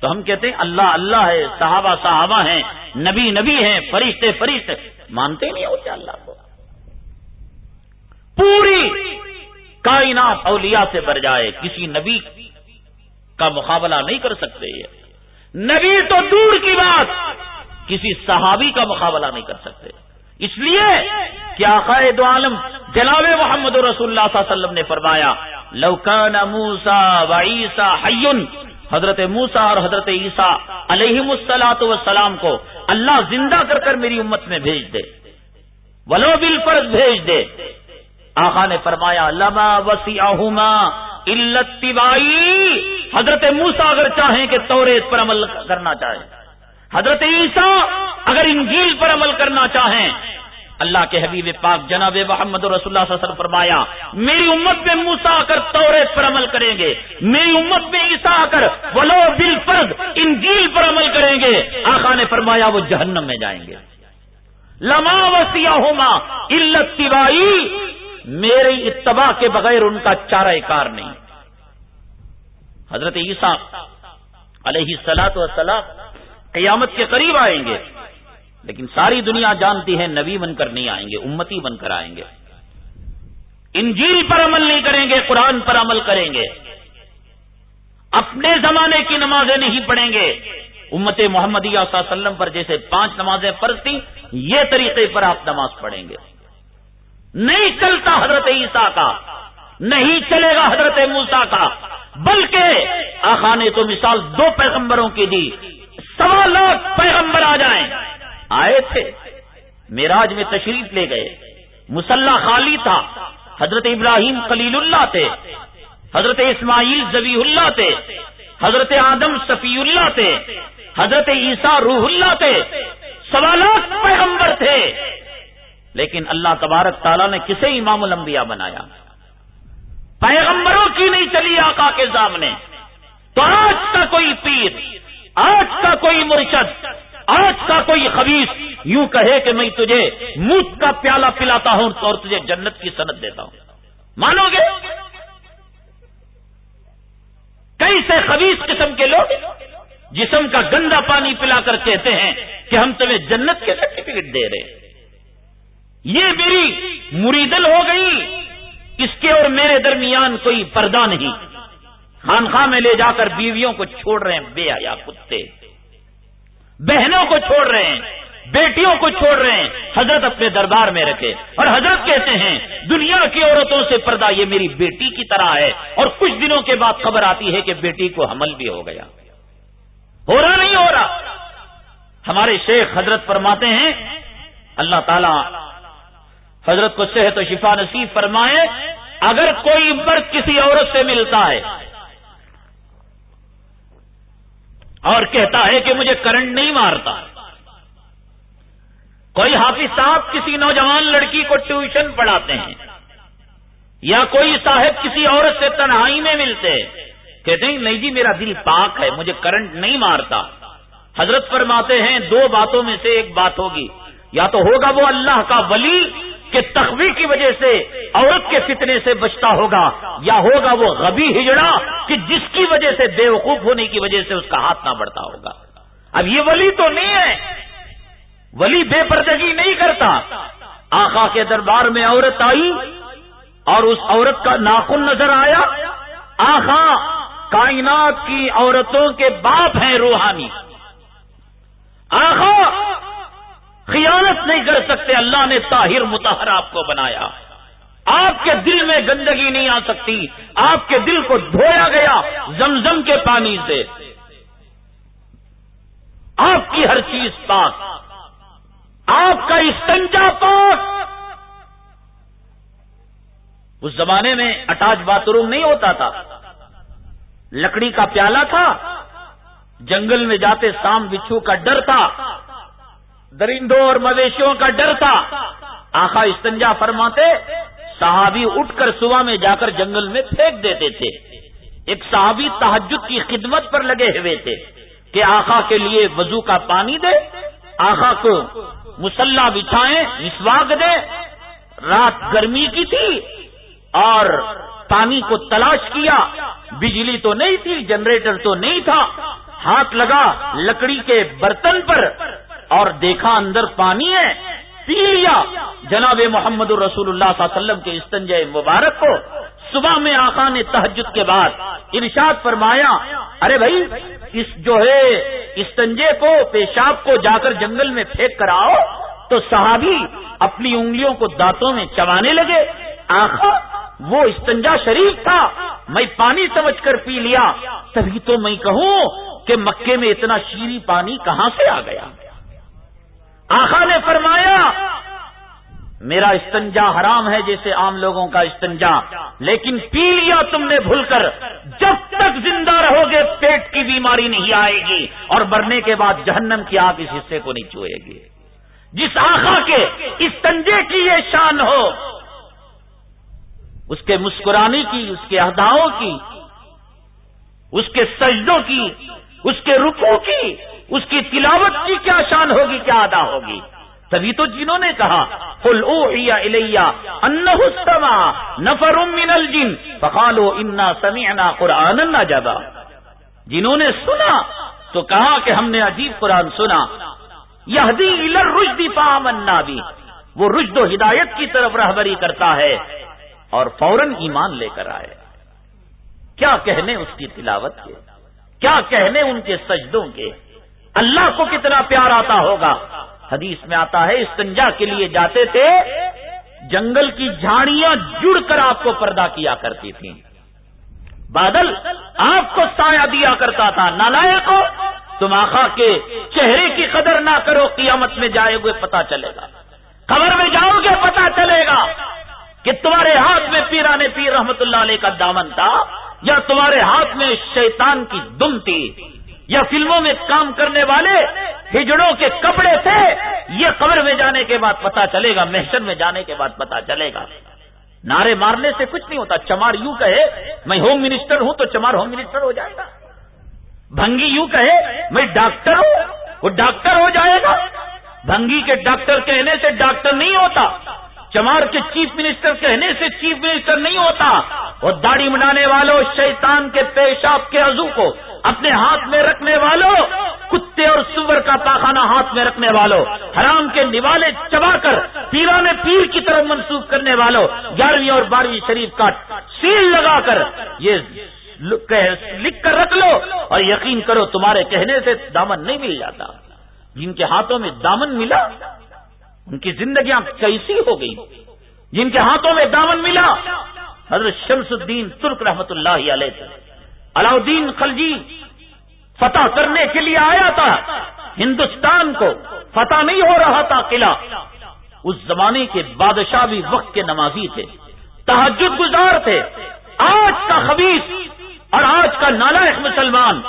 تو ہم کہتے ہیں، اللہ اللہ ہے، صحابہ صحابہ ہیں، نبی نبی ہیں، فرشتے فرشتے۔ مانتے نہیں ہوتے اللہ کو۔ پوری کائنات اولیاء سے بر جائے، کسی نبی کا مقابلہ نہیں کر سکتے یہ۔ نبی تو دور کی بات، کسی صحابی کا مقابلہ نہیں کر سکتے۔ اس لیے کیا قائد عالم جناب محمد رسول اللہ صلی اللہ علیہ وسلم نے فرمایا لوکان موسا وعیسا حیون، حضرت موسا اور حضرت عیسیٰ علیہ مسلاط وسلام کو اللہ زندہ کر کر میری امت میں بھیج دے، ولو بل فرض بھیج دے۔ آخا نے فرمایا، لما وسی التبائی حضرت موسا اگر چاہیں کہ تورے پر عمل کرنا چاہیں حضرت عیسیٰ اگر انجیل پر عمل کرنا چاہیں۔ اللہ کے حبیب پاک جناب محمد رسول اللہ صلی اللہ علیہ وسلم فرمایا، میری امت میں موسا آ کر توریت پر عمل کریں گے، میری امت میں عیسا آ کر ولو بل فرد انجیل پر عمل کریں گے، آقا نے فرمایا وہ جہنم میں جائیں گے۔ لما وسیع ہوما التبائی میری اتباع کے بغیر ان کا چارہ کار نہیں۔ حضرت عیسیٰ علیہ سلاۃ وسلام قیامت کے قریب آئیں گے، لیکن ساری دنیا جانتی ہے نبی بن کر نہیں آئیں گے، امتی بن کر آئیں گے۔ انجیل پر عمل نہیں کریں گے، قرآن پر عمل کریں گے۔ اپنے زمانے کی نمازیں نہیں پڑھیں گے۔ امت محمدیہ صلی اللہ علیہ وسلم پر جیسے پانچ نمازیں فرض تھیں، یہ طریقے پر آپ نماز پڑھیں گے۔ نہیں چلتا حضرت عیسیٰ کا، نہیں چلے گا حضرت موسا کا، بلکہ آخا نے تو مثال دو پیغمبروں کی دی، سوا لاکھ پیغمبر آ جائیں۔ آئے تھے میراج میں تشریف لے گئے۔ مسلح خالی تھا، حضرت ابراہیم خلیل اللہ تھے، حضرت اسماعیل زبی اللہ تھے، حضرت آدم صفی اللہ تھے، حضرت عیسیٰ روح اللہ تھے سوالات پیغمبر تھے۔ لیکن اللہ تبارک تعالیٰ نے کسے امام الانبیاء بنایا؟ پیغمبروں کی نہیں چلی آقا کے سامنے۔ تو آج کا کوئی پیر، آج کا کوئی مرشد، آج کا کوئی خبیص یوں کہے کہ میں تجھے موت کا پیالہ پلاتا ہوں اور تجھے جنت کی صنعت دیتا ہوں۔ مانو گے؟ کئی سے خبیص قسم کے لوگ جسم کا گندا پانی پلا کر کہتے ہیں کہ ہم تمہیں جنت کے سرٹیفکیٹ دے رہے ہیں؟ یہ میری مریدل ہو گئی، اس کے اور میرے درمیان کوئی پردہ نہیں۔ خانخواہ میں لے جا کر بیویوں کو چھوڑ رہے ہیں، بے حیا کتے۔ بہنوں کو چھوڑ رہے ہیں، بیٹیوں کو چھوڑ رہے ہیں۔ حضرت اپنے دربار میں رکھے اور حضرت کہتے ہیں، دنیا کی عورتوں سے پردہ یہ میری بیٹی کی طرح ہے۔ اور کچھ دنوں کے بعد خبر آتی ہے کہ بیٹی کو حمل بھی ہو گیا۔ ہو رہا نہیں ہو رہا؟ ہمارے شیخ حضرت فرماتے ہیں، اللہ تعالی حضرت کو صحت و شفا نصیب فرمائے، اگر کوئی مرد کسی عورت سے ملتا ہے اور کہتا ہے کہ مجھے کرنٹ نہیں مارتا، کوئی حافظ صاحب کسی نوجوان لڑکی کو ٹیوشن پڑھاتے ہیں یا کوئی صاحب کسی عورت سے تنہائی میں ملتے، کہتے ہیں، نہیں جی میرا دل پاک ہے، مجھے کرنٹ نہیں مارتا۔ حضرت فرماتے ہیں، دو باتوں میں سے ایک بات ہوگی، یا تو ہوگا وہ اللہ کا ولی کہ تخوی کی وجہ سے عورت کے فتنے سے بچتا ہوگا یا ہوگا وہ غبی ہجڑا کہ جس کی وجہ سے بے وقوف ہونے کی وجہ سے اس کا ہاتھ نہ بڑھتا ہوگا؟ اب یہ ولی تو نہیں ہے۔ ولی بے پردگی نہیں کرتا۔ آخا کے دربار میں عورت آئی اور اس عورت کا ناخن نظر آیا۔ آخا کائنات کی عورتوں کے باپ ہیں روحانی۔ آخا نہیں کر سکتے، اللہ نے طاہر متحر آپ کو بنایا۔ آپ کے دل میں گندگی نہیں آ سکتی، آپ کے دل کو دھویا گیا زمزم کے پانی سے۔ آپ کی ہر چیز پاک۔ آپ کا استنجا پاک۔ اس زمانے میں اٹاچ باتھ روم نہیں ہوتا تھا۔ لکڑی کا پیالہ تھا۔ جنگل میں جاتے سام بچھو کا ڈر تھا۔ درندوں اور مویشیوں کا ڈر تھا۔ آخا استنجا فرماتے، صحابی اٹھ کر صبح میں جا کر جنگل میں پھینک دیتے تھے۔ ایک صحابی تحجد کی خدمت پر لگے ہوئے تھے کہ آخا کے لیے وضو کا پانی دے آخا کو مسلح بچھائیں مسواگ دے رات گرمی کی تھی اور پانی کو تلاش کیا۔ بجلی تو نہیں تھی، جنریٹر تو نہیں تھا۔ ہاتھ لگا لکڑی کے برتن پر۔ اور دیکھا اندر پانی ہے، پی لیا۔ جناب محمد الرسول اللہ صلی اللہ علیہ وسلم کے استنجے مبارک کو صبح میں آقا نے تحجد کے بعد ارشاد فرمایا، ارے بھائی، اس جو ہے استنجے کو، پیشاب کو جا کر جنگل میں پھینک کر آؤ۔ تو صحابی اپنی انگلیوں کو دانتوں میں چبانے لگے۔ آخا وہ استنجا شریف تھا، میں پانی سمجھ کر پی لیا۔ تبھی تو میں کہوں کہ مکے میں اتنا شیری پانی کہاں سے آ گیا؟ آخا نے فرمایا، میرا استنجا حرام ہے جیسے عام لوگوں کا استنجا، لیکن پی لیا تم نے بھول کر، جب تک زندہ رہو گے پیٹ کی بیماری نہیں آئے گی اور مرنے کے بعد جہنم کی آگ اس حصے کو نہیں چوئے گی۔ جس آخا کے استنجے کی یہ شان ہو، اس کے مسکرانے کی، اس کے اہداؤں کی، اس کے سجدوں کی، اس کے رکو کی اس کی تلاوت کی کیا شان ہوگی، کیا ادا ہوگی؟ تبھی تو جنہوں نے کہا فل او انسما نفر من الجن فقالو انا سمعنا قرآن نہ جگہ جنہوں نے سنا، تو کہا کہ ہم نے عجیب قرآن سنا۔ یہ رشدی فامنا بھی وہ رشد و ہدایت کی طرف رہبری کرتا ہے اور فوراً ایمان لے کر آئے۔ کیا کہنے اس کی تلاوت کے؟ کیا کہنے ان کے سجدوں کے؟ اللہ کو کتنا پیار آتا ہوگا۔ حدیث میں آتا ہے، استنجا کے لیے جاتے تھے، جنگل کی جھاڑیاں جڑ کر آپ کو پردہ کیا کرتی تھیں۔ بادل آپ کو سایہ دیا کرتا تھا نالائے کو تم آخا کے چہرے کی قدر نہ کرو، قیامت میں جائے ہوئے پتا چلے گا۔ خبر میں جاؤ گے پتا چلے گا کہ تمہارے ہاتھ میں پیرانے پیر رحمت اللہ علیہ کا دامن تھا یا تمہارے ہاتھ میں شیطان کی دم تھی۔ یا فلموں میں کام کرنے والے ہجڑوں کے کپڑے تھے، یہ قبر میں جانے کے بعد پتا چلے گا، محشر میں جانے کے بعد پتا چلے گا۔ نعرے مارنے سے کچھ نہیں ہوتا، چمار یوں کہے، میں ہوم منسٹر ہوں تو چمار ہوم منسٹر ہو جائے گا۔ بھنگی یوں کہے، میں ڈاکٹر ہوں، وہ ڈاکٹر ہو جائے گا۔ بھنگی کے ڈاکٹر کہنے سے ڈاکٹر نہیں ہوتا۔ چمار کے چیف منسٹر کہنے سے چیف منسٹر نہیں ہوتا۔ وہ داڑھی منانے والوں شیطان کے پیشاب کے عزو کو اپنے ہاتھ میں رکھنے والوں کتے اور سور کا پاخانہ ہاتھ میں رکھنے والوں حرام کے نوالے چبا کر پیرانے پیر کی طرف منسوخ کرنے والوں گیارہویں اور بارہویں شریف کا سیل لگا کر یہ لکھ کر رکھ لو اور یقین کرو تمہارے کہنے سے دامن نہیں مل جاتا۔ جن کے ہاتھوں میں دامن ملا ان کی زندگیاں کیسی ہو گئی؟ جن کے ہاتھوں میں دامن ملا۔ حضرت شمس الدین ترک رحمت اللہ علیہ علاؤدین خلجی فتح کرنے کے لیے آیا تھا۔ ہندوستان کو فتح نہیں ہو رہا تھا قلعہ۔ اس زمانے کے بادشاہ بھی وقت کے نمازی تھے۔ تحجد گزار تھے۔ آج کا خبیص اور آج کا نالائق مسلمان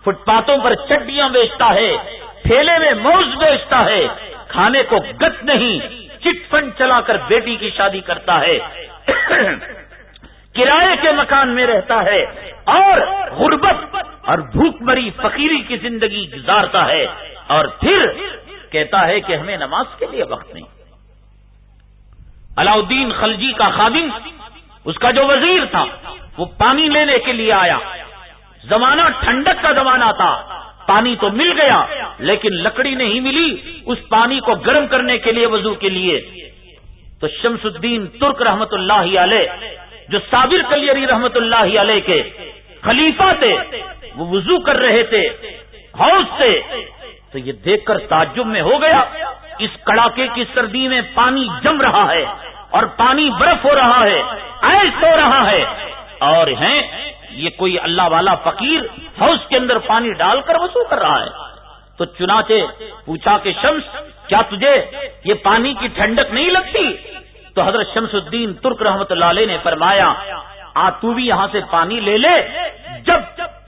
فٹ پاتھوں پر چڈیاں بیچتا ہے ٹھیلے میں موز بیچتا ہے۔ کھانے کو گت نہیں، چٹ فنڈ چلا کر بیٹی کی شادی کرتا ہے۔ کرائے کے مکان میں رہتا ہے اور غربت اور بھوک مری فقیری کی زندگی گزارتا ہے۔ اور پھر کہتا ہے کہ ہمیں نماز کے لیے وقت نہیں۔ علاؤدین خلجی کا خادم، اس کا جو وزیر تھا، وہ پانی لینے کے لیے آیا۔ زمانہ ٹھنڈک کا زمانہ تھا۔ پانی تو مل گیا، لیکن لکڑی نہیں ملی۔ اس پانی کو گرم کرنے کے لیے وضو کے لیے۔ تو شمس الدین ترک رحمت اللہ علیہ، جو صابر کلیری رحمت اللہ علیہ کے خلیفہ تھے، وہ وضو کر رہے تھے ہاؤس سے تو یہ دیکھ کر تعجب میں ہو گیا، اس کڑاکے کی سردی میں پانی جم رہا ہے اور پانی برف ہو رہا ہے ایس ہو رہا ہے۔ اور ہیں یہ کوئی اللہ والا فقیر ہاؤس کے اندر پانی ڈال کر وضو کر رہا ہے۔ تو چنانچہ پوچھا کہ شمس، کیا تجھے یہ پانی کی ٹھنڈک نہیں لگتی؟ تو حضرت شمس الدین ترک رحمت اللہ علیہ نے فرمایا، آ تو بھی یہاں سے پانی لے لے۔ جب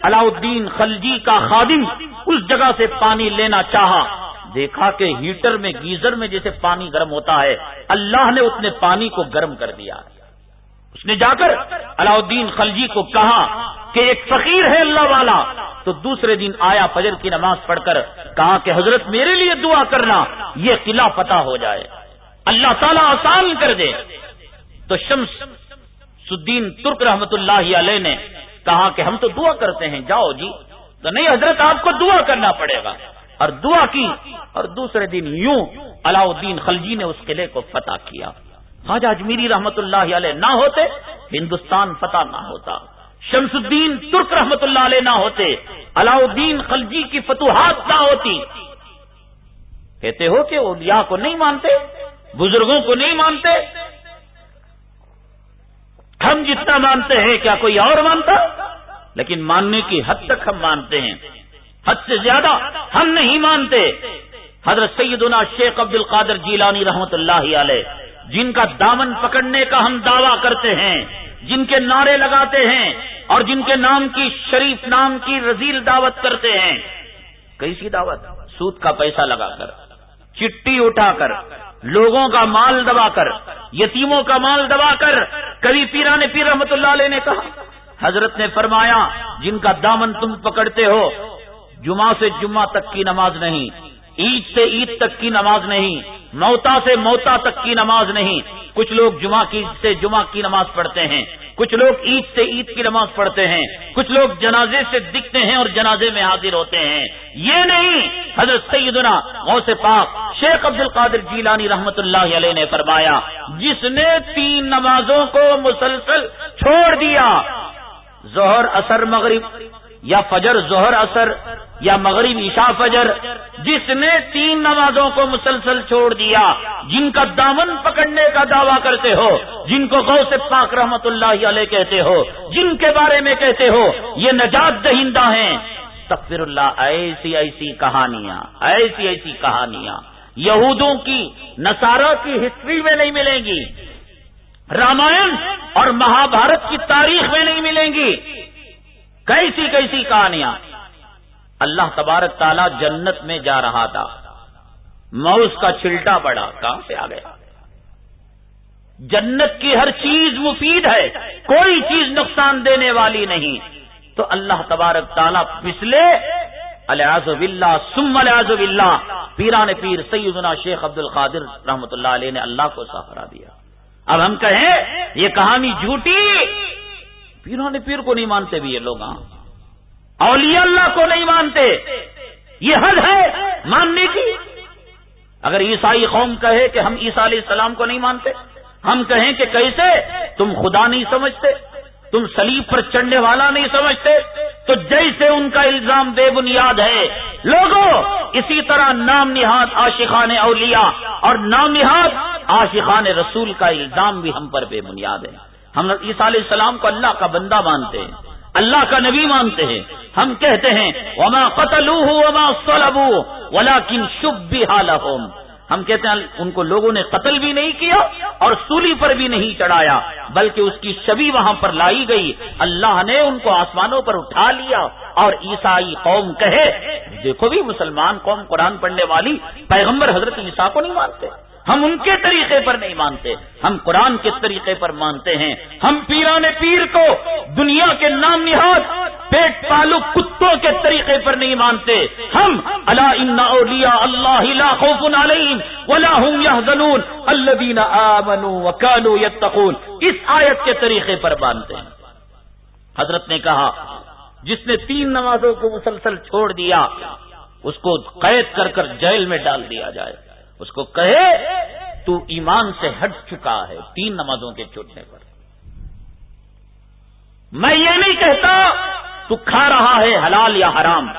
علاؤدین خلجی کا خادم اس جگہ سے پانی لینا چاہا، دیکھا کہ ہیٹر میں، گیزر میں جیسے پانی گرم ہوتا ہے، اللہ نے اس پانی کو گرم کر دیا۔ ہے اس نے جا کر علاؤدین خلجی کو کہا کہ ایک فقیر ہے اللہ والا۔ تو دوسرے دن آیا فجر کی نماز پڑھ کر کہا کہ حضرت میرے لیے دعا کرنا، یہ قلعہ پتہ ہو جائے۔ اللہ تعالیٰ آسان کر دے۔ تو شمس سدین ترک رحمت اللہ علیہ نے کہا کہ ہم تو دعا کرتے ہیں، جاؤ جی۔ تو نہیں، حضرت آپ کو دعا کرنا پڑے گا۔ اور دعا کی۔ اور دوسرے دن یوں علاؤدین خلجی نے اس قلعے کو فتح کیا۔ خواجہ اجمیری رحمت اللہ علیہ نہ ہوتے، ہندوستان فتح نہ ہوتا۔ شمس الدین ترک رحمت اللہ علیہ نہ ہوتے علاؤدین خلجی کی فتوحات نہ ہوتی۔ کہتے ہو کہ اولیاء کو نہیں مانتے، بزرگوں کو نہیں مانتے۔ ہم جتنا مانتے ہیں، کیا کوئی اور مانتا؟ لیکن ماننے کی حد تک ہم مانتے ہیں۔ حد سے زیادہ ہم نہیں مانتے۔ حضرت سیدنا شیخ عبد القادر جیلانی رحمت اللہ علیہ جن کا دامن پکڑنے کا ہم دعویٰ کرتے ہیں، جن کے نعرے لگاتے ہیں اور جن کے نام کی شریف نام کی رزیل دعوت کرتے ہیں۔ کیسی دعوت؟ سود کا پیسہ لگا کر، چٹی اٹھا کر، لوگوں کا مال دبا کر، یتیموں کا مال دبا کر۔ کبھی پیران پیر رحمت اللہ علیہ نے کہا، حضرت نے فرمایا، جن کا دامن تم پکڑتے ہو، جمعہ سے جمعہ تک کی نماز نہیں، عید سے عید تک کی نماز نہیں موتا سے موتا تک کی نماز نہیں۔ کچھ لوگ جمعہ کی سے جمعہ کی نماز پڑھتے ہیں۔ کچھ لوگ عید سے عید کی نماز پڑھتے ہیں۔ کچھ لوگ جنازے سے دکھتے ہیں اور جنازے میں حاضر ہوتے ہیں۔ یہ نہیں، حضرت سیدنا غوث پاک شیخ عبد القادر جیلانی رحمت اللہ علیہ نے فرمایا، جس نے تین نمازوں کو مسلسل چھوڑ دیا، ظہر اثر مغرب یا فجر، ظہر اثر یا مغرب، عشاء، فجر، جس نے تین نمازوں کو مسلسل چھوڑ دیا، جن کا دامن پکڑنے کا دعویٰ کرتے ہو، جن کو غوث سے پاک رحمت اللہ علیہ کہتے ہو، جن کے بارے میں کہتے ہو، یہ نجات دہندہ ہیں۔ تقفر اللہ، ایسی ایسی کہانیاں، ایسی ایسی کہانیاں۔ یہودوں کی، نصارہ کی ہسٹری میں نہیں ملیں گی۔ رامائن اور مہا بھارت کی تاریخ میں نہیں ملیں گی۔ کیسی کیسی کہانیاں۔ اللہ تبارک تعالیٰ جنت میں جا رہا تھا۔ موس کا چھلٹا پڑا، کہاں سے آ گیا؟ جنت کی ہر چیز مفید ہے، کوئی چیز نقصان دینے والی نہیں۔ تو اللہ تبارک تعالیٰ پسلے الیاز بلّہ سم الیاز بلّہ پیران پیر سیدنا شیخ عبد القادر رحمت اللہ علیہ نے اللہ کو سہارا دیا۔ اب ہم کہیں، یہ کہانی جھوٹی۔ پیران پیر کو نہیں مانتے بھی یہ لوگ ہاں۔ اولیاء اللہ کو نہیں مانتے۔ یہ حد ہے ماننے کی۔ اگر عیسائی قوم کہے کہ ہم عیسا علیہ السلام کو نہیں مانتے، ہم کہیں کہ کیسے؟ تم خدا نہیں سمجھتے، تم سلیب پر چڑھنے والا نہیں سمجھتے۔ تو جیسے ان کا الزام بے بنیاد ہے۔ لوگوں اسی طرح نام نہاد عاشقان اولیاء اور نام نہاد عاشقان رسول کا الزام بھی ہم پر بے بنیاد ہے۔ ہم عیسیٰ علیہ السلام کو اللہ کا بندہ مانتے ہیں، اللہ کا نبی مانتے ہیں۔ ہم کہتے ہیں، وما قتل وما سلبو ولا کن شب بھی ہم کہتے ہیں، ان کو لوگوں نے قتل بھی نہیں کیا اور سولی پر بھی نہیں چڑھایا، بلکہ اس کی شبی وہاں پر لائی گئی۔ اللہ نے ان کو آسمانوں پر اٹھا لیا اور عیسائی قوم کہے، دیکھو بھی مسلمان قوم قرآن پڑھنے والی پیغمبر حضرت عیسیٰ کو نہیں مانتے۔ ہم ان کے طریقے پر نہیں مانتے۔ ہم قرآن کے طریقے پر مانتے ہیں۔ ہم پیران پیر کو دنیا کے نام نہاد، پیٹ پالو کتوں کے طریقے پر نہیں مانتے۔ ہم اللہ ان اولیاء اللہ خوف علیہم ولا هم يحزنون الذين وكانوا يتقون اس آیت کے طریقے پر مانتے ہیں۔ حضرت نے کہا، جس نے تین نمازوں کو مسلسل چھوڑ دیا، اس کو قید کر کر جیل میں ڈال دیا جائے۔ اس کو کہے، تو ایمان سے ہٹ چکا ہے تین نمازوں کے چھوٹنے پر۔ میں یہ نہیں کہتا تو کھا رہا ہے حلال یا حرام۔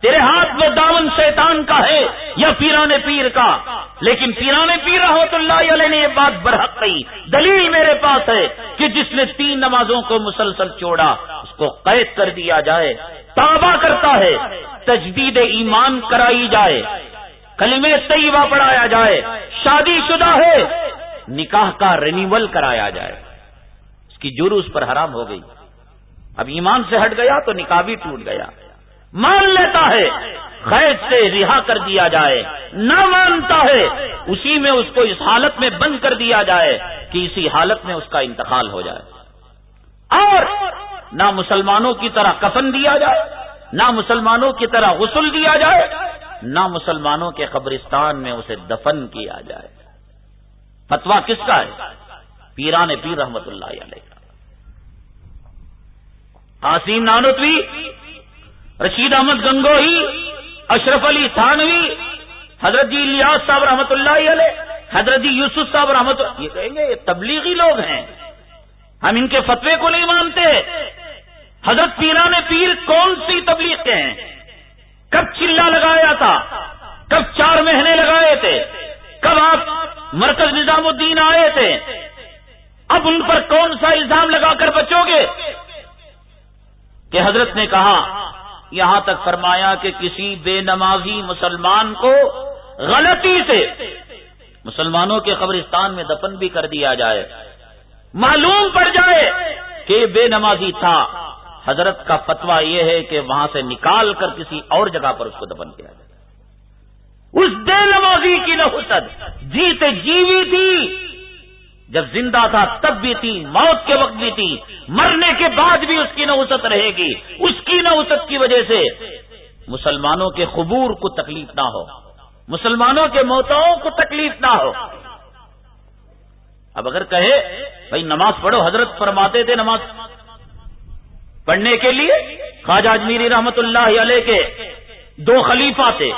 تیرے ہاتھ میں داون شیطان کا ہے یا پیران پیر کا۔ لیکن پیران پیر رحمت اللہ علیہ نے یہ بات برحق کہی۔ دلیل میرے پاس ہے کہ جس نے تین نمازوں کو مسلسل چھوڑا، اس کو قید کر دیا جائے تابا کرتا ہے، تجدید ایمان کرائی جائے۔ کلمے طیبہ پڑھایا جائے، شادی شدہ ہے نکاح کا رینیول کرایا جائے۔ اس کی جرو اس پر حرام ہو گئی۔ اب ایمان سے ہٹ گیا تو نکاح بھی ٹوٹ گیا۔ مان لیتا ہے قید سے رہا کر دیا جائے۔ نہ مانتا ہے، اسی میں اس کو اس حالت میں بند کر دیا جائے کہ اسی حالت میں اس کا انتقال ہو جائے۔ اور نہ مسلمانوں کی طرح کفن دیا جائے، نہ مسلمانوں کی طرح غسل دیا جائے۔ نہ مسلمانوں کے قبرستان میں اسے دفن کیا جائے۔ فتوا کس کا ہے؟ پیران پیر رحمت اللہ علیہ۔ کا آسیم نانوتوی، رشید احمد گنگوہی اشرف علی تھانوی، حضرت جی الیاس صاحب رحمت اللہ علیہ، حضرت جی یوسف صاحب رحمت یہ کہیں گے یہ تبلیغی لوگ ہیں۔ ہم ان کے فتوے کو نہیں مانتے۔ حضرت پیران پیر کون سی تبلیغ کے ہیں؟ کب چلا لگایا تھا؟ کب چار مہینے لگائے تھے؟ کب آپ مرکز نظام الدین آئے تھے؟ اب ان پر کون سا الزام لگا کر بچو گے؟ کہ حضرت نے کہا، یہاں تک فرمایا کہ کسی بے نمازی مسلمان کو غلطی سے مسلمانوں کے قبرستان میں دفن بھی کر دیا جائے۔ معلوم پڑ جائے کہ بے نمازی تھا۔ حضرت کا فتوا یہ ہے کہ وہاں سے نکال کر کسی اور جگہ پر اس کو دفن کیا جائے۔ اس بے نمازی کی نحست جیتے جیوی تھی۔ جب زندہ تھا تب بھی تھی، موت کے وقت بھی تھی۔ مرنے کے بعد بھی اس کی نوسط رہے گی۔ اس کی نوسط کی وجہ سے مسلمانوں کے قبور کو تکلیف نہ ہو۔ مسلمانوں کے موتاؤں کو تکلیف نہ ہو۔ اب اگر کہے، بھائی نماز پڑھو، حضرت فرماتے تھے نماز پڑھنے کے لیے خواجہ اجمیری رحمت اللہ علیہ کے دو خلیفہ تھے۔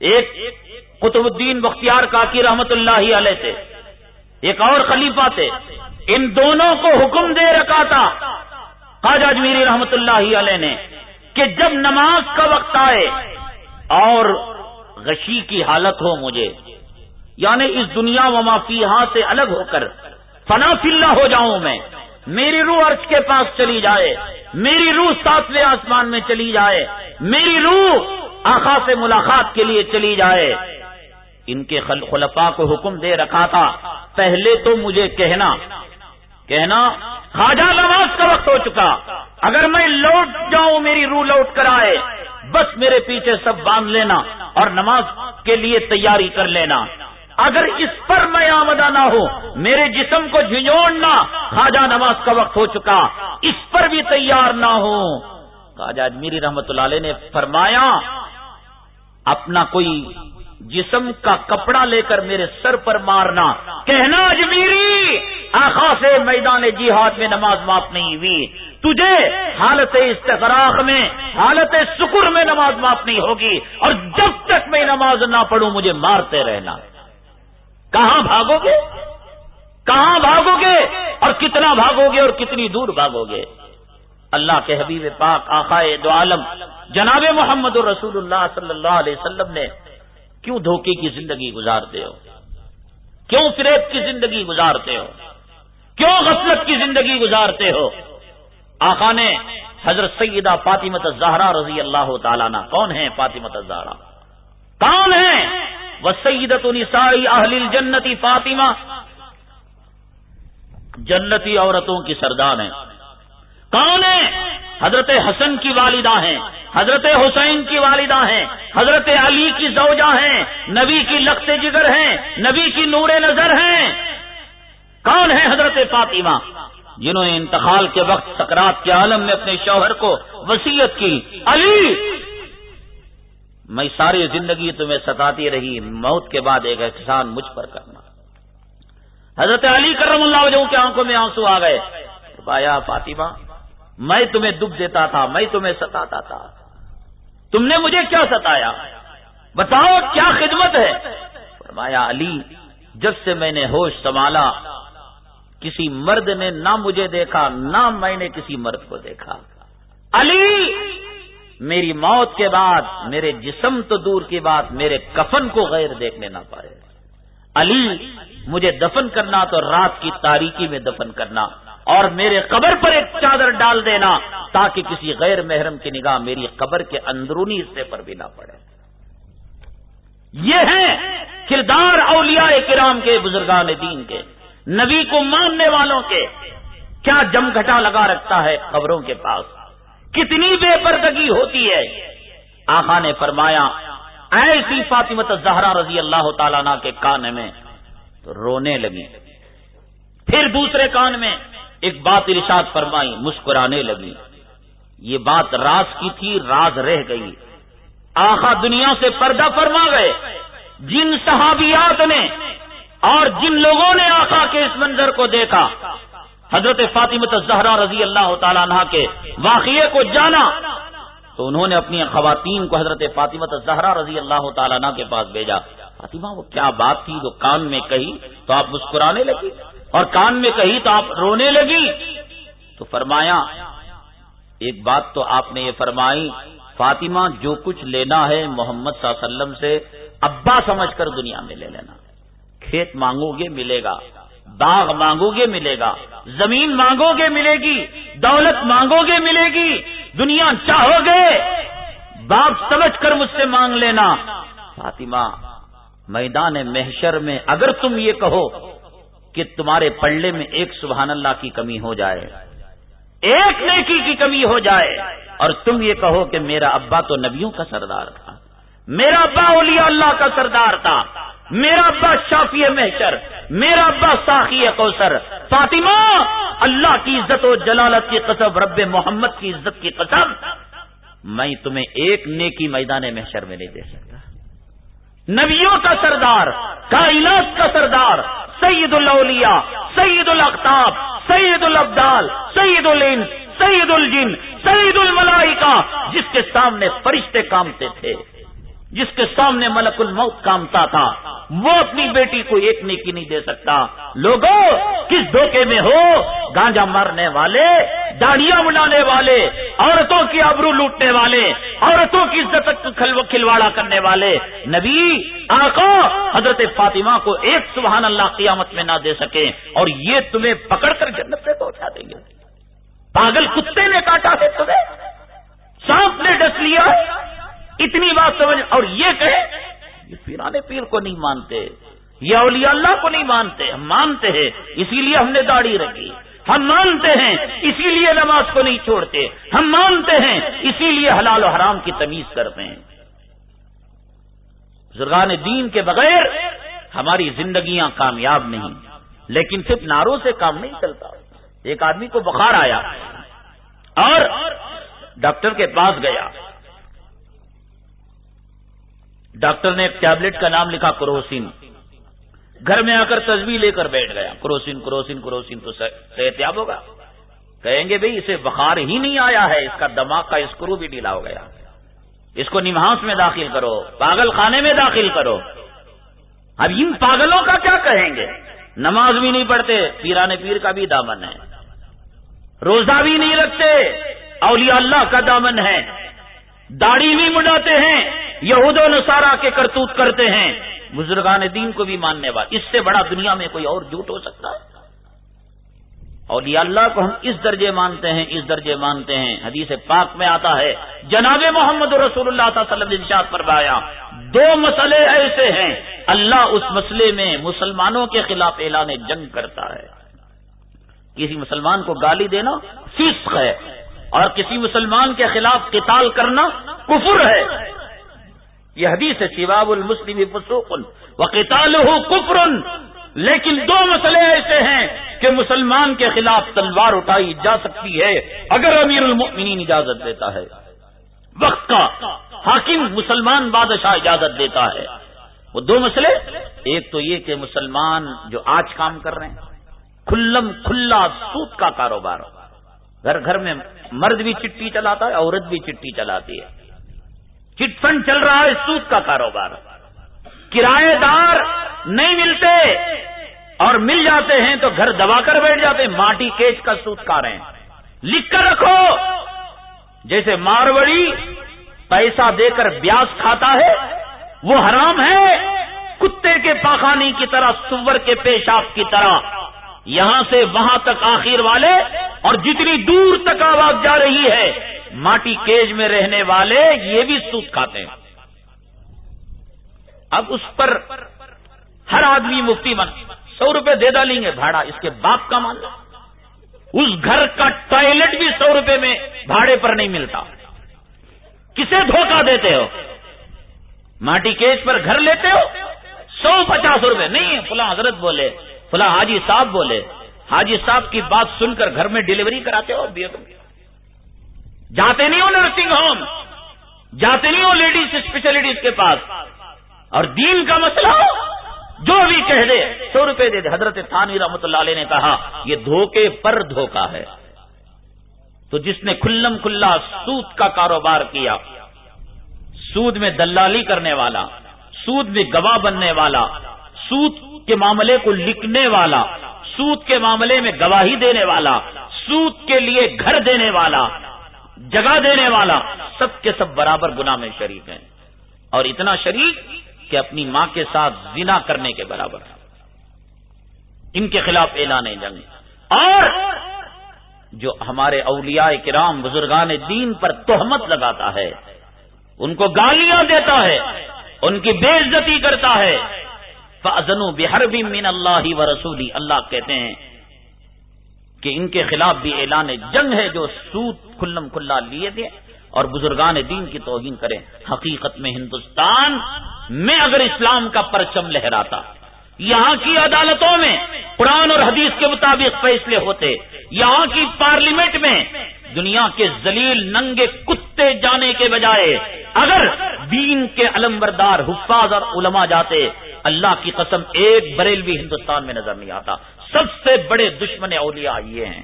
ایک قطب الدین بختیار کاکی رحمت اللہ علیہ تھے۔ ایک اور خلیفہ تھے۔ ان دونوں کو حکم دے رکھا تھا خواجہ اجمیری رحمت اللہ علیہ نے کہ جب نماز کا وقت آئے اور غشی کی حالت ہو مجھے یعنی اس دنیا و مافیہ سے الگ ہو کر، فنا فلّہ ہو جاؤں میں۔ میری روح عرش کے پاس چلی جائے، میری روح ساتویں آسمان میں چلی جائے، میری روح آخا سے ملاقات کے لیے چلی جائے۔ ان کے خلفا کو حکم دے رکھا تھا، پہلے تو مجھے کہنا کہنا، خواجہ نماز کا وقت ہو چکا، اگر میں لوٹ جاؤں، میری روح لوٹ کر آئے، بس میرے پیچھے سب باندھ لینا اور نماز کے لیے تیاری کر لینا۔ اگر اس پر میں آمدہ نہ ہوں، میرے جسم کو جھنجھوڑنا خواجہ نماز کا وقت ہو چکا، اس پر بھی تیار نہ ہوں۔ خواجہ اجمیری رحمت اللہ علیہ نے فرمایا، اپنا کوئی جسم کا کپڑا لے کر میرے سر پر مارنا۔ کہنا اجمیری آخا سے میدان جہاد میں نماز معاف نہیں ہوئی۔ تجھے حالت استغراق میں، حالت سکر میں نماز معاف نہیں ہوگی۔ اور جب تک میں نماز نہ پڑھوں، مجھے مارتے رہنا۔ کہاں بھاگو گے کہاں بھاگو گے اور کتنا بھاگو گے اور کتنی دور بھاگو گے اللہ کے حبیب پاک آخائے دو عالم جناب محمد الرسول اللہ صلی اللہ علیہ وسلم نے کیوں دھوکے کی زندگی گزارتے ہو؟ کیوں فریب کی زندگی گزارتے ہو؟ کیوں غفلت کی زندگی گزارتے ہو؟ آقا نے حضرت سیدہ فاطمت زہرا رضی اللہ تعالیٰ نا کون ہے فاطمت زہرا کون ہے وہ سیدت نسائی اہل جنتی فاطمہ۔ جنتی عورتوں کی سردار ہیں۔ کون ہے حضرت حسن کی والدہ ہیں۔ حضرت حسین کی والدہ ہیں۔ حضرت علی کی زوجہ ہیں۔ نبی کی لخت جگر ہیں۔ نبی کی نور نظر ہیں۔ کون ہے حضرت فاطمہ؟ جنہوں نے انتقال کے وقت سکرات کے عالم میں اپنے شوہر کو وسیعت کی۔ علی! میں ساری زندگی تمہیں ستاتی رہی، موت کے بعد ایک احسان مجھ پر کرنا۔ حضرت علی کرم اللہ وجہ کے آنکھوں میں آنسو آ گئے۔ بایا فاطمہ، میں تمہیں دکھ دیتا تھا، میں تمہیں ستاتا تھا۔ تم نے مجھے کیا ستایا؟ بتاؤ، کیا خدمت ہے؟ فرمایا، علی، جب سے میں نے ہوش سنبھالا، کسی مرد نے نہ مجھے دیکھا، نہ میں نے کسی مرد کو دیکھا۔ علی! میری موت کے بعد میرے جسم تو دور کی بات میرے کفن کو غیر دیکھنے نہ پائے۔ علی، مجھے دفن کرنا تو رات کی تاریکی میں دفن کرنا اور میرے قبر پر ایک چادر ڈال دینا تاکہ کسی غیر محرم کی نگاہ میری قبر کے اندرونی حصے پر بھی نہ پڑے۔ یہ ہے کردار اولیاء کرام کے، بزرگان دین کے، نبی کو ماننے والوں کے۔ کیا جم گھٹا لگا رکھتا ہے قبروں کے پاس؟ کتنی بے پردگی ہوتی ہے؟ آخا نے فرمایا، ایسی فاطمت زہرا رضی اللہ تعالیٰ کے کان میں رونے لگی پھر دوسرے کان میں ایک بات ارشاد فرمائی، مسکرانے لگی یہ بات راز کی تھی، راز رہ گئی۔ آخا دنیا سے پردہ فرما گئے۔ جن صحابیات نے اور جن لوگوں نے آخا کے اس منظر کو دیکھا حضرت فاطمت زہرا رضی اللہ تعالیٰ عنہ کے واقعے کو جانا تو انہوں نے اپنی خواتین کو حضرت فاطمت زہرا رضی اللہ تعالیٰ عنہ کے پاس بھیجا۔ فاطمہ، وہ کیا بات تھی جو کان میں کہی تو آپ مسکرانے لگی اور کان میں کہی تو آپ رونے لگی؟ تو فرمایا، ایک بات تو آپ نے یہ فرمائی، فاطمہ، جو کچھ لینا ہے محمد صلی اللہ علیہ وسلم سے، ابا سمجھ کر دنیا میں لے لینا۔ کھیت مانگو گے، ملے گا۔ باغ مانگو گے ملے گا، زمین مانگو گے ملے گی، دولت مانگو گے ملے گی، دنیا چاہو گے؟ باپ سمجھ کر مجھ سے مانگ لینا۔ فاطمہ، میدان محشر میں اگر تم یہ کہو کہ تمہارے پلے میں ایک سبحان اللہ کی کمی ہو جائے، ایک نیکی کی کمی ہو جائے، اور تم یہ کہو کہ میرا ابا تو نبیوں کا سردار تھا، میرا ابا اولیاء اللہ کا سردار تھا، میرا ابا شافی محشر میرا ابا ساخی کوثر. فاطمہ، اللہ کی عزت و جلالت کی قسم، رب محمد کی عزت کی قسم. میں تمہیں ایک نیکی میدان محشر میں نہیں دے سکتا. نبیوں کا سردار، کائنات کا سردار سید الاولیاء سید الاختاب سید الابدال سید الانس سید الجن سید الملائکہ جس کے سامنے فرشتے کامتے تھے۔ جس کے سامنے ملک الموت کامتا تھا، وہ اپنی بیٹی کو ایک نیکی نہیں دے سکتا۔ لوگوں کس دھوکے میں ہو؟ گانجا مارنے والے، داڑیاں بلانے والے، عورتوں کی ابرو لوٹنے والے، عورتوں کی عزت کھلواڑا کرنے والے۔ نبی، آقا، حضرت فاطمہ کو ایک سبحان اللہ قیامت میں نہ دے سکے اور یہ تمہیں پکڑ کر جنت سے پہنچا دیں گے۔ پاگل کتے نے کاٹا ہے تمہیں، سانپ نے ڈس لیا اتنی بات سمجھ، اور یہ کہے، یہ پیرانے پیر کو نہیں مانتے، یہ اولیاء اللہ کو نہیں مانتے، ہم مانتے ہیں، اسی لیے ہم نے داڑھی رکھی۔ ہم مانتے ہیں، اسی لیے نماز کو نہیں چھوڑتے۔ ہم مانتے ہیں، اسی لیے حلال و حرام کی تمیز کرتے ہیں۔ بزرگان دین کے بغیر ہماری زندگیاں کامیاب نہیں، لیکن صرف ناروں سے کام نہیں چلتا۔ ایک آدمی کو بخار آیا اور ڈاکٹر کے پاس گیا۔ ڈاکٹر نے ایک ٹیبلٹ کا نام لکھا، کروسین۔ گھر میں آ کر تصویر لے کر بیٹھ گیا۔ کروسین کروسین کروسین، تو صحت یاب ہوگا۔ کہیں گے بھائی اسے بخار ہی نہیں آیا ہے۔ اس کا دماغ کا اسکرو بھی ڈھیلا ہو گیا۔ اس کو نمہاس میں داخل کرو، پاگل خانے میں داخل کرو۔ اب ان پاگلوں کا کیا کہیں گے؟ نماز بھی نہیں پڑھتے پیرانے پیر کا بھی دامن ہے۔ روزہ بھی نہیں رکھتے، اولیاء اللہ کا دامن ہے۔ داڑھی بھی مڈاتے ہیں، یہود و نصارہ کے کرتوت کرتے ہیں۔ بزرگان دین کو بھی ماننے والے اس سے بڑا دنیا میں کوئی اور جھوٹ ہو سکتا ہے؟ اور یہ اللہ کو ہم اس درجے مانتے ہیں، اس درجے مانتے ہیں۔ حدیث پاک میں آتا ہے، جناب محمد رسول اللہ صلی اللہ علیہ وسلم پر بایا دو مسئلے ایسے ہیں، اللہ اس مسئلے میں مسلمانوں کے خلاف اعلان جنگ کرتا ہے۔ کسی مسلمان کو گالی دینا فسق ہے۔ اور کسی مسلمان کے خلاف قتال کرنا کفر ہے۔ یہ حدیث ہے، شباب المسلم فسوق و قتال ہو کفر۔ لیکن دو مسئلے ایسے ہیں کہ مسلمان کے خلاف تلوار اٹھائی جا سکتی ہے اگر امیر المؤمنین اجازت دیتا ہے۔ وقت کا حاکم مسلمان بادشاہ اجازت دیتا ہے۔ وہ دو مسئلے۔ ایک تو یہ کہ مسلمان جو آج کام کر رہے ہیں، کھلم کھلا سوت کا کاروبار۔ گھر گھر میں مرد بھی چٹی چلاتا ہے، عورت بھی چٹی چلاتی ہے۔ چٹ فنڈ چل رہا ہے سود کا کاروبار۔ کرایہ دار نہیں ملتے اور مل جاتے ہیں تو گھر دبا کر بیٹھ جاتے ہیں۔ ماٹی کیچ کا سود کا رہے ہیں۔ لکھ کر رکھو۔ جیسے ماروڑی پیسہ دے کر بیاس کھاتا ہے، وہ حرام ہے۔ کتے کے پاخانی کی طرح، سور کے پیشاب کی طرح۔ یہاں سے وہاں تک آخر والے اور جتنی دور تک آواز جا رہی ہے، ماٹی کیج میں رہنے والے یہ بھی سود کھاتے ہیں۔ اب اس پر ہر آدمی مفتی بن، سو روپے دے ڈالیں گے، بھاڑا اس کے باپ کا مان اس گھر کا ٹوائلٹ بھی سو روپے میں بھاڑے پر نہیں ملتا۔ کسے دھوکہ دیتے ہو؟ ماٹی کیج پر گھر لیتے ہو؟ سو پچاس روپے، نہیں، فلاں حضرت بولے فلاں حاجی صاحب بولے، حاجی صاحب کی بات سن کر گھر میں ڈلیوری کراتے ہو جاتے نہیں ہو نرسنگ ہوم، جاتے نہیں ہو لیڈیز اسپیشلٹیز کے پاس۔ اور دین کا مسئلہ ہو جو بھی کہہ دے، سو روپے دے دے۔ حضرت تھانوی رحمت اللہ علیہ نے کہا، یہ دھوکے پر دھوکا ہے۔ تو جس نے کھلم کھلا سود کا کاروبار کیا، سود میں دلالی کرنے والا، سود میں گواہ بننے والا، سود کے معاملے کو لکھنے والا، سود کے معاملے میں گواہی دینے والا، سود کے لیے گھر دینے والا، جگہ دینے والا، سب کے سب برابر گنا میں شریک ہیں۔ اور اتنا شریک کہ اپنی ماں کے ساتھ زنا کرنے کے برابر۔ ان کے خلاف اعلان جنگ۔ اور جو ہمارے اولیاء کرام بزرگان دین پر تہمت لگاتا ہے، ان کو گالیاں دیتا ہے، ان کی بے عزتی کرتا ہے فضن بہر بھی مین اللہ و رسولی اللہ کہتے ہیں کہ ان کے خلاف بھی اعلان جنگ ہے جو سود کھلم کھلا لیے تھے اور بزرگان دین کی توہین کریں۔ حقیقت میں ہندوستان میں اگر اسلام کا پرچم لہراتا، یہاں کی عدالتوں میں قرآن اور حدیث کے مطابق فیصلے ہوتے، یہاں کی پارلیمنٹ میں دنیا کے ذلیل ننگے کتے جانے کے بجائے اگر دین کے علمبردار حفاظ اور علماء جاتے اللہ کی قسم ایک بریل بھی ہندوستان میں نظر نہیں آتا۔ سب سے بڑے دشمن اولیاء یہ ہیں۔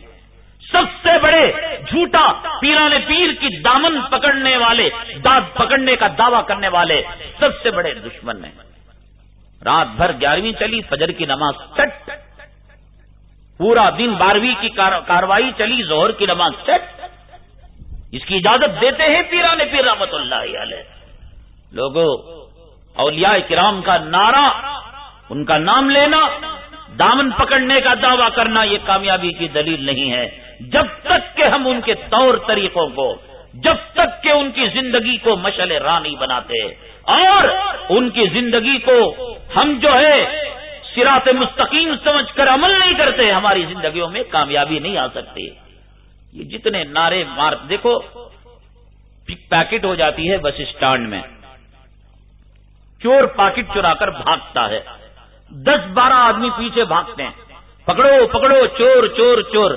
سب سے بڑے جھوٹا پیران پیر کی دامن پکڑنے والے داد پکڑنے کا دعوی کرنے والے سب سے بڑے دشمن ہیں۔ رات بھر گیارہویں چلی، فجر کی نماز چٹ پورا دن بارہویں کی کاروائی چلی زہر کی نماز چٹ اس کی اجازت دیتے ہیں پیران پیر رحمت اللہ علیہ۔ لوگوں اولیاء کرام کا نعرہ، ان کا نام لینا، دامن پکڑنے کا دعویٰ کرنا، یہ کامیابی کی دلیل نہیں ہے۔ جب تک کہ ہم ان کے طور طریقوں کو، جب تک کہ ان کی زندگی کو مشل رانی بناتے، اور ان کی زندگی کو ہم جو ہے سرات مستقیم سمجھ کر عمل نہیں کرتے، ہماری زندگیوں میں کامیابی نہیں آ سکتی۔ یہ جتنے نعرے مار، دیکھو پیکٹ ہو جاتی ہے بس اسٹینڈ میں۔ چور پاکٹ چرا کر بھاگتا ہے۔ دس بارہ آدمی پیچھے بھاگتے ہیں۔ پکڑو پکڑو، چور چور چور۔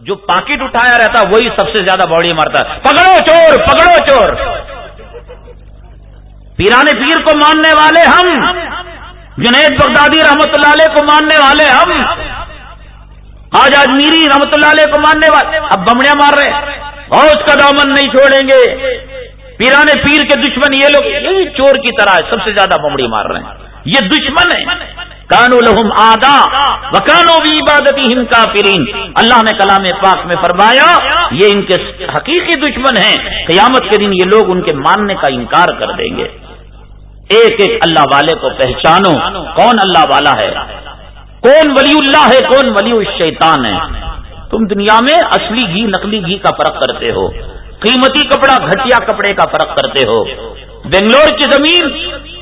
جو پاکٹ اٹھایا رہتا وہی سب سے زیادہ باڈی مارتا ہے۔ پکڑو، چور پکڑو، چور۔ پیرانے پیر کو ماننے والے ہم۔ جنید بغدادی رحمت اللہ علیہ کو ماننے والے ہم۔ آج آج میری رحمت اللہ علیہ کو ماننے والے۔ اب بمڑیاں مار رہے۔ اور اس کا دامن نہیں چھوڑیں گے۔ پیرانے پیر کے دشمن یہ لوگ یہی چور کی طرح سب سے زیادہ بمڑی مار رہے ہیں۔ یہ دشمن ہے۔ کانو لہم آدا وکانو بھی عبادتی ہم کافرین۔ اللہ نے کلام پاک میں فرمایا، یہ ان کے حقیقی دشمن ہیں۔ قیامت کے دن یہ لوگ ان کے ماننے کا انکار کر دیں گے۔ ایک ایک اللہ والے کو پہچانو۔ کون اللہ والا ہے؟ کون ولی اللہ ہے؟ کون ولی الشیطان ہے؟ تم دنیا میں اصلی گھی، نقلی گھی کا فرق کرتے ہو۔ قیمتی کپڑا گھٹیا کپڑے کا فرق کرتے ہو۔ بنگلور کی زمین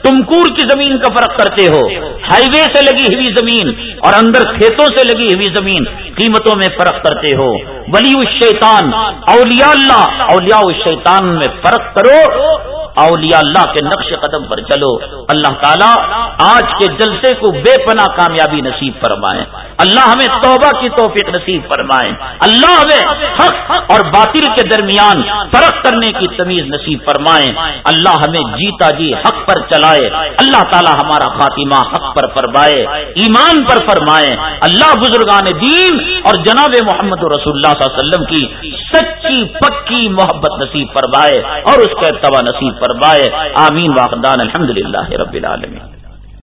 تمکور کی زمین کا فرق کرتے ہو۔ ہائی وے سے لگی ہوئی زمین اور اندر کھیتوں سے لگی ہوئی زمین قیمتوں میں فرق کرتے ہو۔ ولی الشیطان، اولیاء اللہ، اولیاء الشیطان میں فرق کرو۔ اولیاء اللہ کے نقش قدم پر چلو۔ اللہ تعالیٰ آج کے جلسے کو بے پناہ کامیابی نصیب فرمائے۔ اللہ ہمیں توبہ کی توفیق نصیب فرمائے۔ اللہ ہمیں حق اور باطل کے درمیان فرق کرنے کی تمیز نصیب فرمائے۔ اللہ ہمیں جیتا جی حق پر چلا چلائے اللہ تعالیٰ ہمارا خاتمہ حق پر فرمائے، ایمان پر فرمائے۔ اللہ بزرگان دین اور جناب محمد رسول اللہ صلی اللہ علیہ وسلم کی سچی پکی محبت نصیب فرمائے اور اس کا اتباع نصیب فرمائے۔ آمین واقدان الحمد للہ رب العالمین۔